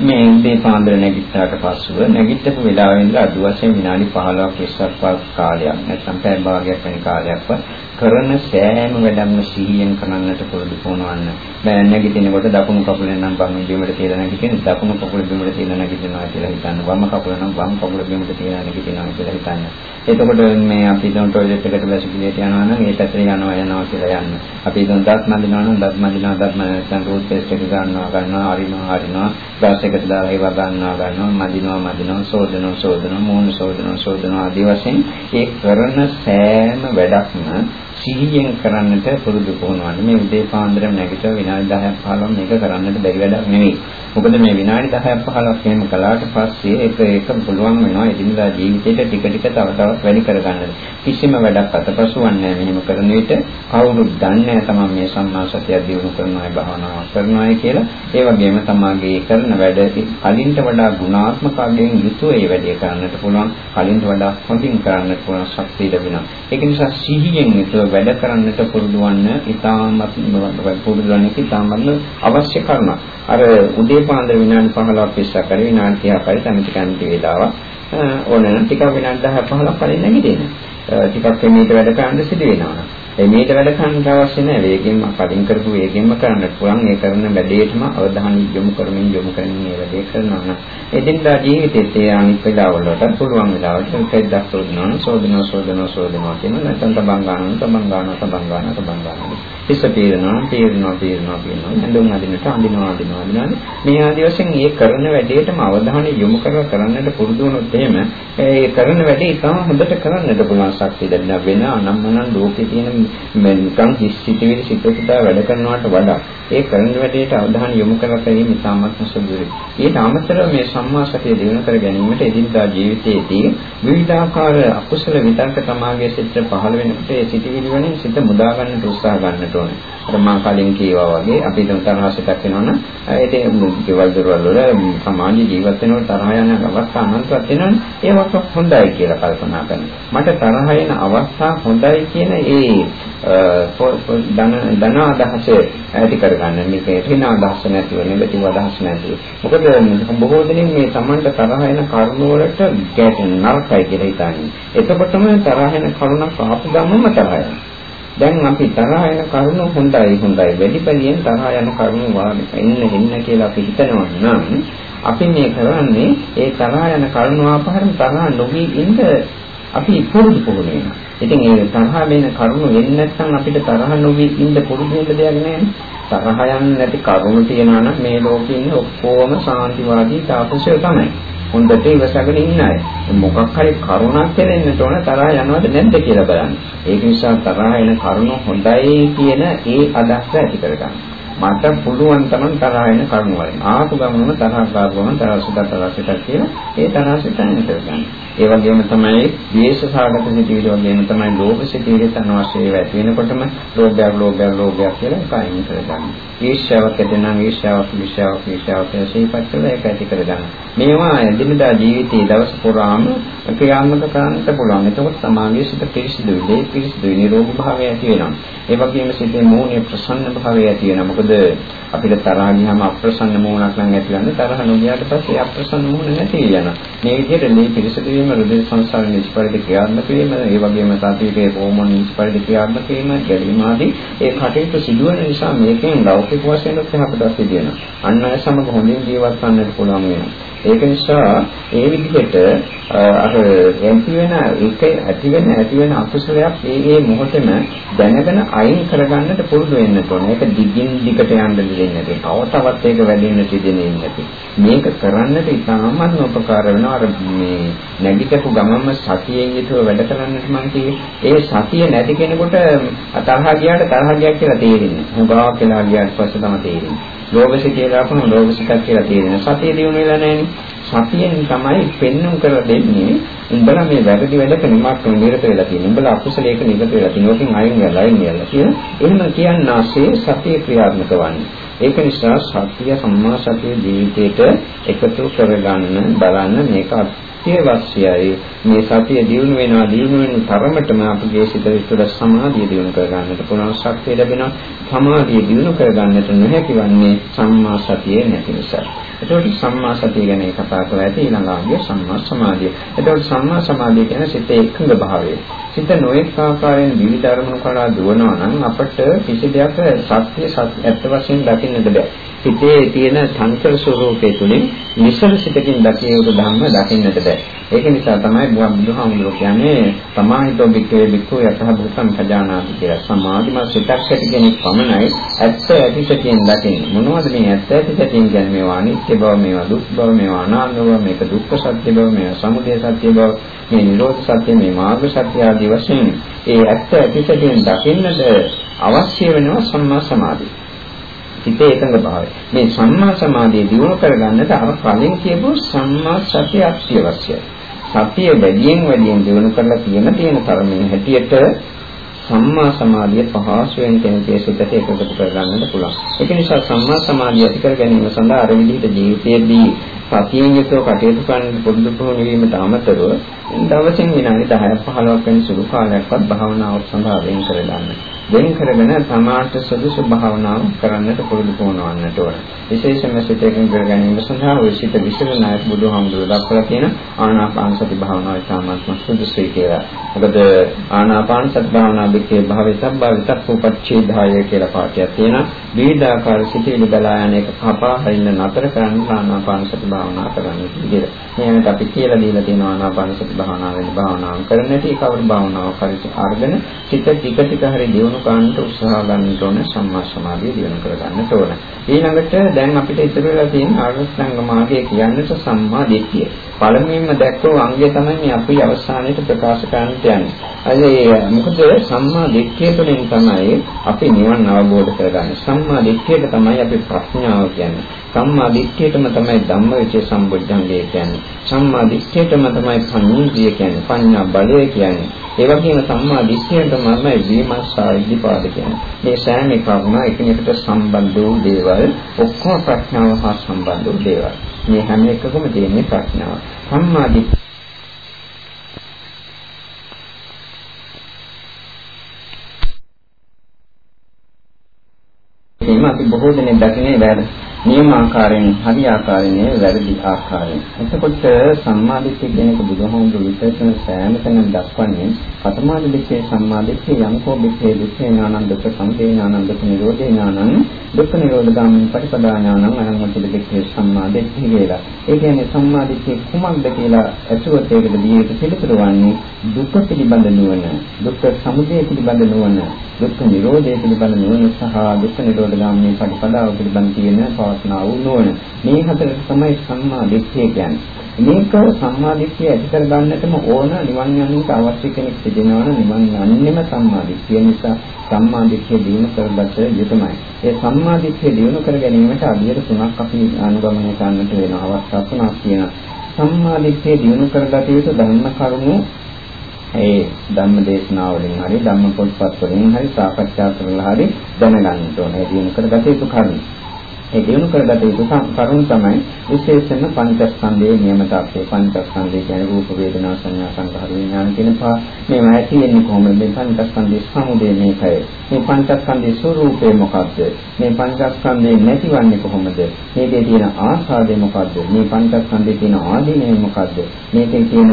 මේ උදේ පාන්දර නැගිට්ටාට පස්සෙව නැගිටපු වෙලාවෙ ඉඳලා අද වශයෙන් විනාඩි 15ක් 20ක් කාලයක් නැත්නම් පැය භාගයක් වෙන කාලයක්වත් කරන සෑම වැඩක්ම සිහියෙන් කරන්නට පුරුදු වුණවන්න. දැන් නැගිටිනකොට දකුණු කකුලෙන් නම් වම් බිමට තියලා නැගිටින දකුණු කකුල බිමට තියලා නැගිටිනවා කියලා හිතන්න. වම් කකුල නම් වම් කකුල බිමට තියලා නැගිටිනවා කියලා හිතන්න. එතකොට මේ අපි දැන් ටොයිලට් එකට බැසිකිලියට යනවා නම් ඒ පැත්තේ යනවා යනවා කියලා යන්න. අපි දැන් දත් මදිනවා නම් දත් මදිනවා දත් මදිනවා රූට් ටෙස්ට් එක ගන්නවා ගන්නවා හරිනවා හරිනවා බස් එකට දාලා ඒවා ගන්නවා ගන්නවා මදිනවා මදිනවා සෝදනවා සෝදනවා මූණ සෝදනවා සෝදනවා ආදී වශයෙන් ඒ කරන සෑම වැඩක්ම සිහියෙන් කරන්නට පුරුදු පුහුණුවන්න. මේ උදේ පාන්දරම නැගිට විනාඩි 10ක් 15ක් මේක කරන්නට බැරි වැඩක් නෙවෙයි. මොකද මේ විනාඩි 10ක් 15ක් එහෙම කළාට පස්සේ ඒක ඒක පුළුවන් වෙනවා එදිනදා ජීවිතේට ටික ටික තව තවත් වැඩි කරගන්න. කිසිම වැඩක් අතපසුවන්නේ නැහැ මෙහෙම කරන විට කවුරුත් දන්නේ නැහැ තමන් මේ සම්මා සතිය දියුණු කරනවායි භාවනාවක් කරනවායි කියලා. ඒ වගේම තමාගේ කරන වැඩ කලින්ට වඩා ගුණාත්මක අගයෙන් යුතුව ඒ වැඩේ කරන්නට පුළුවන්. කලින්ට වඩා හොඳින් කරන්නට පුළුවන් ශක්තිය ලැබෙනවා. ඒක නිසා සිහියෙන් යුතුව වැඩ කරන්නට පුරුදු වන්න ඉතාමත් පුරුදු වන්න ඉතාමත් අවශ්‍ය කරනවා. අර උදේ පාන්දර විනාඩි 15ක් 20ක් හරි විනාඩි 30ක් හරි කැමති කැමති වේලාවක් ඕන නම් ටිකක් විනාඩි 10ක් 15ක් කලින් නැගිටින්න. ටිකක් මේක වැඩ කරන්න සිදු වෙනවා. මේක වැඩ කරන්න අවශ්‍ය නැහැ. වේගෙන්ම කලින් කරපු වේගෙන්ම කරන්න පුළුවන්. ඒ කරන වැඩේටම අවධානය යොමු කරමින් යොමු කරමින් මේ වැඩේ කරනවා නම් එදිනදා ජීවිතයේ ඒ අනිත් වෙලාවල් වලට පුළුවන් වෙලාවට පෙද්දක් සෝදනවා සෝදනවා සෝදනවා සෝදනවා කියන නැත්නම් තබන් ගන්නවා තබන් ගන්නවා තබන් ගන්නවා තබන් ගන්නවා හිස පීරනවා පීරනවා පීරනවා පීරනවා ඇඳුම් අදිනට අඳිනවා අදිනවා අදිනවා මේ ආදි වශයෙන් මේ කරන වැඩේටම අවධානය යොමු කරලා කරන්නට පුරුදු වුණොත් එහෙම ඒ කරන වැඩේ ඉතාම හොඳට කරන්නට පුළුවන් ශක්තිය දැනෙන වෙන අනම්මනම් ලෝකේ තියෙන නිකන් හිස් සිටිවිලි සිත සුදා වැඩ කරනවට වඩා ඒ කරන වැඩේට අවධානය යොමු කරලා කිරීම ඉතාමත්ම සුදුසුයි. ඊට අමතරව මේ සම්මා සතිය දිනු කර ගැනීමට එදිනදා ජීවිතයේදී විවිධාකාර අකුසල විතර්ක තමාගේ සිතට පහළ වෙනකොට ඒ සිටිවිලි වලින් සිත මුදා ගන්නට උත්සාහ ගන්නට ඕනේ. අර මා කලින් කිව්වා වගේ අපි දැන් තරහසිතක් වෙනවනම් ඒක කෙවල් දොරවල් වල සමාජ ජීවත් වෙනකොට තරහ යන අවස්ථා අනන්තවත් වෙනවනේ ඒවත් හොඳයි කියලා කල්පනා කරනවා. මට තරහ යන අවස්ථා හොඳයි කියන ඒ Uh, ධන ධන අදහස ඇති කරගන්න. මේක ඍණ අදහස නැතිව නෙගටිව් අදහස නැතිව. මොකද බොහෝ දෙනෙක් මේ Tamanට තරහ එන කරුණ වලට ගැටෙන නරකයි කියලා හිතන්නේ. එතකොටම තරහ එන කරුණක් ආපු ගමන්ම තරහ යනවා. දැන් අපි තරහ යන කරුණ හොඳයි හොඳයි. වැඩිපලියෙන් තරහ යන කරුණ වාගේ එන්න එන්න කියලා අපි හිතනවා නම් අපි මේ කරන්නේ ඒ තරහ යන කරුණ ආපහරම තරහ නොවි ඉන්න අපි පුරුදු පුහුණු වෙනවා. ඉතින් ඒ තරහ වෙන කරුණ වෙන්නේ නැත්නම් අපිට තරහ නොවි ඉන්න පුරුදු වෙන්න දෙයක් නැහැ. තරහ යන්නේ නැති කරුණ තියනවා නම් මේ ලෝකේ ඉන්න ඔක්කොම සාන්තිවාදී තාපසයෝ තමයි. හොඳට ඉවසගෙන ඉන්න අය. මොකක් හරි කරුණක් කෙරෙන්නට ඕන තරහ යනවද නැද්ද කියලා බලන්න. ඒක නිසා තරහ එන කරුණ හොඳයි කියන ඒ අදහස ඇති කරගන්න. මට පුළුවන් තරම් තරහ එන කරුණ වලින් ආපු ගමනම තරහ ගාවම තරහ සුද තරහ සිත කියලා ඒ තරහ සිත නැති කරගන්න. ඒ වගේම තමයි ද්වේෂ සාගත සිටිවිලි වගේම තමයි ලෝභ සිටිවිලි අනවශ්‍ය ඒවා ඇති වෙනකොටම ලෝභය ලෝභය ලෝභය කියලා කයින් කරගන්න. ඊර්ෂ්‍යාවක් ඇතිනම් ඊර්ෂ්‍යාවක් විශ්‍යාවක් විශ්‍යාවක් සිහිපත් කරලා ඒක ඇති කරගන්න. මේවා එදිනදා ජීවිතයේ දවස පුරාම ක්‍රියාත්මක කරන්නත් පුළුවන්. එතකොට සමාගයේ සිත පිරිසිදුයි, දේ පිරිසිදුයි, නිරෝගී භාවය ඇති වෙනවා. ඒ වගේම සිතේ මෝහයේ ප්‍රසන්න භාවය ඇති වෙනවා. මොකද අපිට තරහ ගියාම අප්‍රසන්න මෝහණක් නම් ඇතිවන්නේ තරහ නොගියාට පස්සේ අප්‍රසන්න මෝහණ නැති වෙනවා. මේ විදිහට මේ පිරිසිදු වීම හෘදය සංසාරයේ නිෂ්පරිදි ක්‍රියාත්මක වීම, ඒ වගේම සතියේ හෝමෝන් නිෂ්පරිදි ක්‍රියාත්මක වීම, ගැලීම ආදී ඒ කටයුතු සිදුවන නිසා මේකෙන් ලෞකික වශයෙන් උත්සාහකට සිදුවෙනවා. අන් අය සමග හොඳින් ජීවත් වන්නට පුළුවන් වෙනවා. ඒක නිසා ඒ විදිහට අර ඇති වෙන එක ඇති වෙන ඇති වෙන අකුසලයක් ඒ ඒ මොහොතේම දැනගෙන අයින් කරගන්නට පුරුදු වෙන්න ඕනේ. ඒක දිගින් දිගට යන්න දෙන්නේ නැති. තව තවත් ඒක වැඩෙන්න දෙන්නේ නැති. මේක කරන්නට ඉතාමත් උපකාර වෙනවා. අර මේ නැගිටපු ගමන්ම සතියෙන් යුතුව වැඩ කරන්නට මම කිව්වේ. ඒ සතිය නැති කෙනෙකුට තරහ ගියාට තරහ ගියා කියලා තේරෙන්නේ. හුඟා කියලා ගියාට පස්සේ තමයි තේරෙන්නේ. ලෝභසිත කියලා අපුණු ලෝභසිතක් කියලා තියෙනවා. සතිය දිනු වෙලා නැහැ සතියෙන් තමයි පෙන්눔 කරලා දෙන්නේ. උඹලා මේ වැරදි වැඩක නිමක් නිරත වෙලා තියෙනවා. උඹලා අකුසලයක නිරත වෙලා තියෙනවා. ඔකින් අයින් වෙලා අයින් වෙලා කියලා. එහෙම කියන්නාසේ සතිය ක්‍රියාත්මක වන්නේ. ඒක නිසා සතිය සම්මා සතිය ජීවිතේට එකතු කරගන්න බලන්න මේක අත්‍යවශ්‍යයි මේ සතිය දියුණු වෙනවා දියුණු වෙන තරමටම අපගේ සිත විතර සමාධිය දියුණු කර ගන්නට පුළුවන් ශක්තිය ලැබෙනවා. සමාධිය දියුණු කර ගන්නට නොහැකි වන්නේ සම්මා සතියේ නැති නිසා. එතකොට සම්මා සතිය ගැන කතා කරලා ඇති ඊළඟ ආගිය සම්මා සමාධිය. එතකොට සම්මා සමාධිය කියන්නේ සිතේ එකඟ භාවය. සිත නොඑක ආකාරයෙන් විවිධ අරමුණු කරා දුවනවා නම් අපට කිසි දෙයක සත්‍ය ඇත්ත වශයෙන් දකින්නට බෑ. හිතේ තියෙන චංචල ස්වરૂපයේ තුලින් නිසල සිතකින් දකිය යුතු ධර්ම දකින්නට බෑ. ඒක නිසා තමයි බුදුහාමුදුරුවෝ කියන්නේ සමාහිතෝ බික්කේ බික්කෝ යතහ භූතං පජානාති කියලා. සමාධිමත් සිතක් ඇති කෙනෙක් පමණයි ඇත්ත ඇති සැටියෙන් දකින්නේ. මොනවද මේ ඇත්ත ඇති සැටියෙන් කියන්නේ මේවා අනිත්‍ය බව, මේවා දුක් බව, මේවා අනාත්ම බව, මේක දුක්ඛ සත්‍ය බව, මේවා සමුදය සත්‍ය බව, මේ නිරෝධ සත්‍ය, මේ මාර්ග සත්‍ය ආදී වශයෙන් ඒ ඇත්ත ඇති සැටියෙන් දකින්නට අවශ්‍ය වෙනවා සම්මා සමාධිය. හිතේ එකඟ භාවය. මේ සම්මා සමාධිය දියුණු කරගන්නට අර කලින් කියපු සම්මා සතිය අත්‍යවශ්‍යයි. සතිය වැඩියෙන් වැඩියෙන් දියුණු කරලා තියෙන තියෙන තරමින් හැටියට සම්මා සමාධිය පහසුවෙන් කෙනෙකුගේ සිතට එකගට කරගන්නට පුළුවන්. ඒක නිසා සම්මා සමාධිය ඇති කර ගැනීම සඳහා අර විදිහට ජීවිතයේදී සතියෙන් යුතුව කටයුතු කරන්න පුරුදු පුහුණු වීමට අමතරව දවසින් විනාඩි 10ක් 15ක් වෙන සුළු කාලයක්වත් භාවනාවක් සඳහා වෙන් කරගන්න. වෙන් කරගෙන සමාර්ථ සුදුසු භාවනාව කරන්නට පුරුදු පුහුණුවන්නට ඕන. විශේෂයෙන්ම සිතකින් කර ගැනීම සඳහා ඔය සිත විසිරණායක බුදුහාමුදුරුවෝ දක්වලා තියෙන ආනාපාන සති භාවනාව ඉතාමත්ම සුදුසුයි කියලා. මොකද ආනාපාන සති භාවනාව දෙකේ භාවය සබ්බා විතක්කෝපච්ඡේදාය කියලා පාඩයක් තියෙනවා. විවිධාකාර සිතිවිලි බලා යන එක කපා හරින්න නතර කරන්න ආනාපාන සති භාවනාව කරන්න විදිහට. මේකට අපි කියලා දීලා තියෙනවා ආනාපාන සති භාවනාව වෙන භාවනාව කරන්නට ඒ කවර භාවනාවක් හරි අර්ධන චිත්ත ටික ටික හරි දියුණු කරන්නට උත්සාහ ගන්නට ඕන සම්මා සමාධිය දියුණු කර ගන්නට ඕන. ඊළඟට දැන් අපිට ඉතුරු වෙලා තියෙන ආර්යසංග මාර්ගය කියන්නට සම්මා දිට්ඨිය. පළමුවෙන්ම දැක්කෝ අංගය තමයි මේ අපි අවසානයේට ප්‍රකාශ කරන්නට යන්නේ. අද මොකද සම්මා දිට්ඨිය තුළින් තමයි අපි නිවන් අවබෝධ කරගන්නේ. සම්මා දිට්ඨියට තමයි අපි ප්‍රඥාව කියන්නේ. සම්මා දිට්ඨියටම තමයි ධම්මවිචේ සම්බුද්ධංගය කියන්නේ. සම්මා දිට්ඨියටම තමයි පඤ්ඤාතිය කියන්නේ. පඤ්ඤා බලය කියන්නේ. ඒ වගේම සම්මා දිට්ඨියටම තමයි විමර්ශා ඉදිපාද කියන්නේ. මේ සෑම එකක්ම එකිනෙකට සම්බන්ධ වූ දේවල් ඔක්කොම ප්‍රඥාව හා සම්බන්ධ වූ දේවල්. මේ හැම එකකම තියෙන්නේ ප්‍රඥාව. සම්මා දිට්ඨිය අපි බොහෝ දෙනෙක් දකින්නේ වැරදි නියම ආකාරයෙන් හරි ආකාරයෙන් වැරදි ආකාරයෙන්. එතකොට සම්මාදිට්ඨිය කියන එක බුදුහමඳු විශේෂණ සෑම තැනම දක්වන්නේ පතමාදිට්ඨිය සම්මාදිට්ඨිය යම්කෝ බිත්තේ දුක්ඛේ ඥානං දුක්ඛ සමුදය ඥානං දුක්ඛ නිරෝධේ ඥානං දුක්ඛ නිරෝධ ගාමිනී පටිපදා ඥානං අනන්ත දිට්ඨිය සම්මාදිට්ඨිය කියලා. ඒ කියන්නේ සම්මාදිට්ඨිය කුමක්ද කියලා අසුවතේකට දීයට පිළිතුරු වන්නේ දුක්ඛ පිළිබඳ නුවණ, දුක්ඛ සමුදය පිළිබඳ නුවණ, දුක්ඛ නිරෝධය පිළිබඳ නුවණ සහ දුක්ඛ නිරෝධ ගාමිනී පටිපදාව පිළිබඳ තියෙන පවස්නා වූ නුවණ. මේ හතරට තමයි සම්මා දිට්ඨිය කියන්නේ. මේක සම්මා දිට්ඨිය ඇති කර ගන්නටම ඕන නිවන් යන්නට අවශ්‍ය කෙනෙක් සිටිනවන නිවන් යන්නෙම සම්මා දිට්ඨිය නිසා සම්මා දිට්ඨිය දිනු කරගත යුතුමයි. ඒ සම්මා දිට්ඨිය දිනු කර ගැනීමට අධියට තුනක් අපි අනුගමනය කරන්නට වෙන අවස්ථා තුනක් තියෙනවා. සම්මා දිට්ඨිය දිනු කරගත යුතු ධර්ම කරුණු ඒ ධම්ම දේශනාව වලින් හරි ධම්ම පොත්පත් වලින් හරි සාකච්ඡා කරලා හරි දැනගන්න ඕනේ. දිනු කරගත යුතු කරුණු. ඒ දිනු කරගත යුතු කරුණු තමයි විශේෂයෙන්ම පංචස්කන්ධයේ නියමතාවය පංචස්කන්ධය කියන්නේ රූප වේදනා සංඥා සංඛාර විඥාන කියන පහ. මේවා ඇති වෙන්නේ කොහොමද? මේ පංචස්කන්ධයේ සමුදය මේකයි. මේ පංචස්කන්ධයේ ස්වરૂපය මොකද්ද? මේ පංචස්කන්ධේ නැතිවන්නේ කොහොමද? මේකේ තියෙන ආස්වාදය මොකද්ද? මේ පංචස්කන්ධේ තියෙන ආදීනය මොකද්ද? මේකේ තියෙන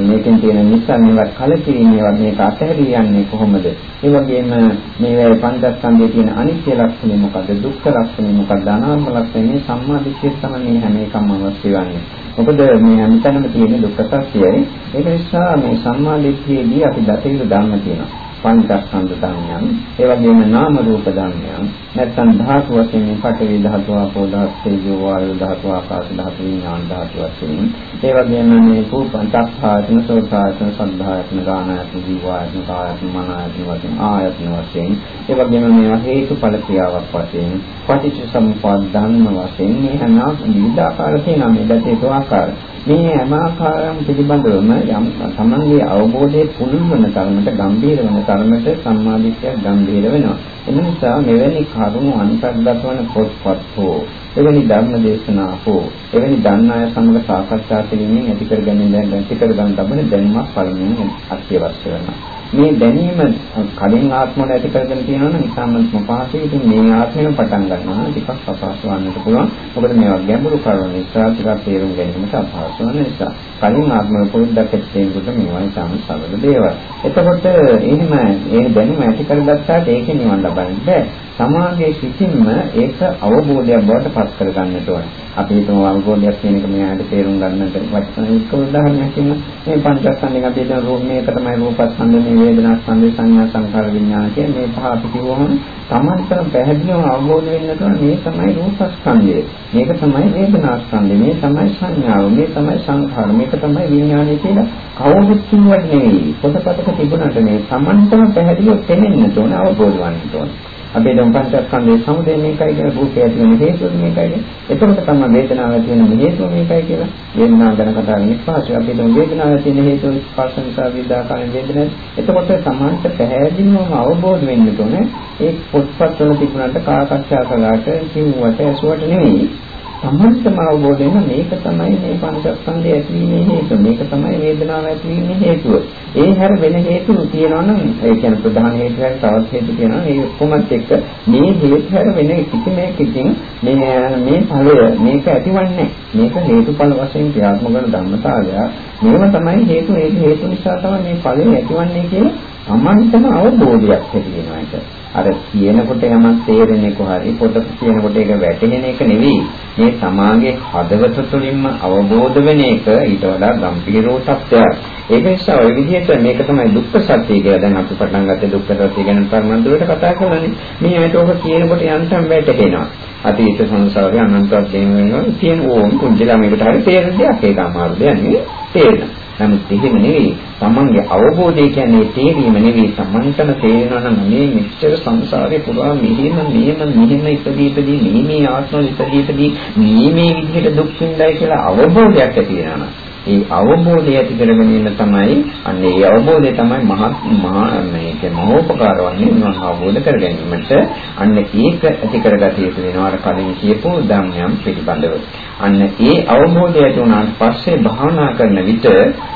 මේකෙන් තියෙන නිසා මේවා කලකිරීමේවත් මේක අතහැරියන්නේ කොහොමද? ඒ වගේම මේ පංචස්කන්ධයේ තියෙන අනිත්‍ය ලක්ෂණය මොකද්ද? දුක්ඛ ලක්ෂණය මොකක්ද අනාත්ම ලක්ෂණය සම්මා දිට්ඨිය තමයි මේ හැම එකම අවශ්‍ය වන්නේ. මොකද මේ හැමතැනම තියෙන දුක්ඛ සත්‍යයයි. ඒක නිසා මේ සම්මා දිට්ඨියේදී අපි දතිර ධර්ම තියෙනවා. පංචස්කන්ධ ධර්මයන්, ඒ වගේම නාම රූප ධර්මයන්, නැත්නම් ධාතු වශයෙන් පඨවි ධාතු, ආපෝ ධාතු, තේජෝ වායු ධාතු, ආකාශ ධාතු, විඥාන ධාතු වශයෙන්, ඒ වගේම මේ පංචස්කාරණ, සෝතායතන, සද්ධායතන, ගානායතන, ජීවායතන, කායතන, මනායතන වශයෙන් ආයතන වශයෙන්, ඒ වගේම මේවා හේතුඵල ක්‍රියාවක් වශයෙන්, පටිච්ච සමුප්පාද ධර්ම වශයෙන් මේ හැම විවිධාකාර තියෙනවා. මේ දැකේ ආකාරය. මේ හැම ආකාරයන් පිළිබඳවම යම් තමන්ගේ අවබෝධයේ පුළුල් වන තරමට ගැඹීර වන තරමට සම්මාදිට්ඨිය ගැඹීර වෙනවා. එම නිසා මෙවැනි කරුණු අන්තර්ගත වන පොත්පත් හෝ එවැනි ධර්ම දේශනා හෝ එවැනි දන්නාය සමග සාකච්ඡා කිරීමෙන් ඇති කරගන්නේ දැන් ඇති කරගන්න ලබන දැනුමක් පළමුවෙන් අත්‍යවශ්‍ය වෙනවා. මේ දැනීම කලින් ආත්මවල ඇති කරගෙන තියෙනවා නම් ඉතාමත්ම පහසුයි. ඉතින් මේ ආත්මයෙන් පටන් ගන්නවා ටිකක් අපහසු වන්නට පුළුවන්. මොකද මේවා ගැඹුරු කරුණු නිසා ටිකක් තේරුම් ගැනීමට අපහසු වෙන නිසා. කලින් ආත්මවල පොඩ්ඩක් ඇත්තේනකොට මේවා ඉතාම සරල දේවල්. එතකොට එහෙම ඒ දැනුම ඇති කරගත්තාට ඒකේ නිවන් ලබන්න බෑ. සමාගයේ සිටින්ම ඒක අවබෝධයක් බවට පත් කරගන්නට ඕන. අපි හිතමු අවබෝධයක් කියන එක මෙයාට තේරුම් ගන්නට වචන එක උදාහරණයක් කියන්න. මේ පංචස්කන්ධයෙන් අපි හිතන රූප මේක තමයි රූපස්කන්ධ මේ වේදනාස්කන්ධ සංඥා සංකාර විඥාන කියන මේ පහ අපි කිව්වහම තමන්ට පැහැදිලිව අවබෝධ වෙන්න ඕන මේ තමයි රූපස්කන්ධය. මේක තමයි වේදනාස්කන්ධය. මේ තමයි සංඥාව. මේ තමයි සංඛාර. මේක තමයි විඥානය කියලා කවුරුත් කියුවත් නෙවෙයි. පොතපතක තිබුණාට මේ තමන්ටම පැහැදිලිව තේරෙන්න ඕන අවබෝධ වන්න ඕන. අපේ දැන් පංචස්කන්ධයේ සමුදය මේකයි කියලා රූපය ඇති වෙන හේතුව මේකයි. එතකොට තමයි වේදනාව ඇති වෙන හේතුව මේකයි කියලා. වේදනාව ගැන කතා කරන ඉස්පාසය අපි දැන් වේදනාව ඇති වෙන හේතුව ස්පර්ශ නිසා විදාකාරයෙන් වේදනාව. එතකොට සමාන්ත පැහැදිලිවම අවබෝධ වෙන්න ඕනේ. ඒ පොත්පත් වල තිබුණාට කාකච්ඡා කළාට කිව්වට ඇසුවට නෙවෙයි. සම්මතම අවබෝධ වෙන මේක තමයි මේ පංචස්කන්ධය ඇතිවීමේ හේතුව. මේක තමයි වේදනාව ඇතිවීමේ හේතුව. ඒ හැර වෙන හේතු තියෙනවා නම් ඒ කියන්නේ ප්‍රධාන හේතු හැර තවත් හේතු තියෙනවා. ඒ ඔක්කොමත් එක්ක මේ හේතු හැර වෙන කිසිම එකකින් මේ මේ ඵලය මේක ඇතිවන්නේ මේක හේතුඵල වශයෙන් ක්‍රියාත්මක කරන ධර්මතාවය. මේව තමයි හේතු ඒ හේතු නිසා තමයි මේ ඵලය ඇතිවන්නේ කියන සම්මතම අවබෝධයක් ඇති වෙනවා ඒක. අර කියනකොට යමක් තේරෙන්නේ කොහරි පොත කියනකොට ඒක වැටහෙන එක නෙවෙයි. මේ සමාගයේ හදවත තුළින්ම අවබෝධ වෙන එක ඊට වඩා ගැඹීරෝ සත්‍යයක්. ඒක නිසා ওই විදිහට මේක තමයි දුක්ඛ සත්‍ය කියලා දැන් අපි පටන් ගත්තේ දුක්ඛ සත්‍ය ගැන පරමන්දුවට කතා කරන්නේ. මේ ඇයිට ඔබ කියනකොට යන්තම් වැටහෙනවා. අතීත සංසාරේ අනන්තවත් දේම වෙනවා. තියෙන ඕම් කුංජ ළමයකට හරි තේරෙන දෙයක් ඒක අමාරු දෙයක් නෙවෙයි. තේරෙනවා. නමුත් එහෙම නෙවෙයි. තමන්ගේ අවබෝධය කියන්නේ තේරීම නෙවෙයි. සම්මන්තන තේරෙනවා නම් මේ මෙච්චර සංසාරේ පුරා මෙහෙම මෙහෙම මෙහෙම ඉපදී ඉපදී මේ මේ ආත්ම ඉපදී ඉපදී මේ මේ විදිහට දුක් විඳයි කියලා අවබෝධයක් ඇති වෙනවා. ඒ අවබෝධය ඇති කරගෙන ඉන්න තමයි අන්න ඒ අවබෝධය තමයි මහත් මහා මේක මහෝපකාර වන්නේ මම අවබෝධ කර ගැනීමට. අන්න ඒක ඇති කරගත යුතු වෙනවා. අර කලින් කියපු ධම්මයන් පිළිබඳව. අන්න ඒ අවබෝධය ඇති වුණාට පස්සේ භාවනා කරන විට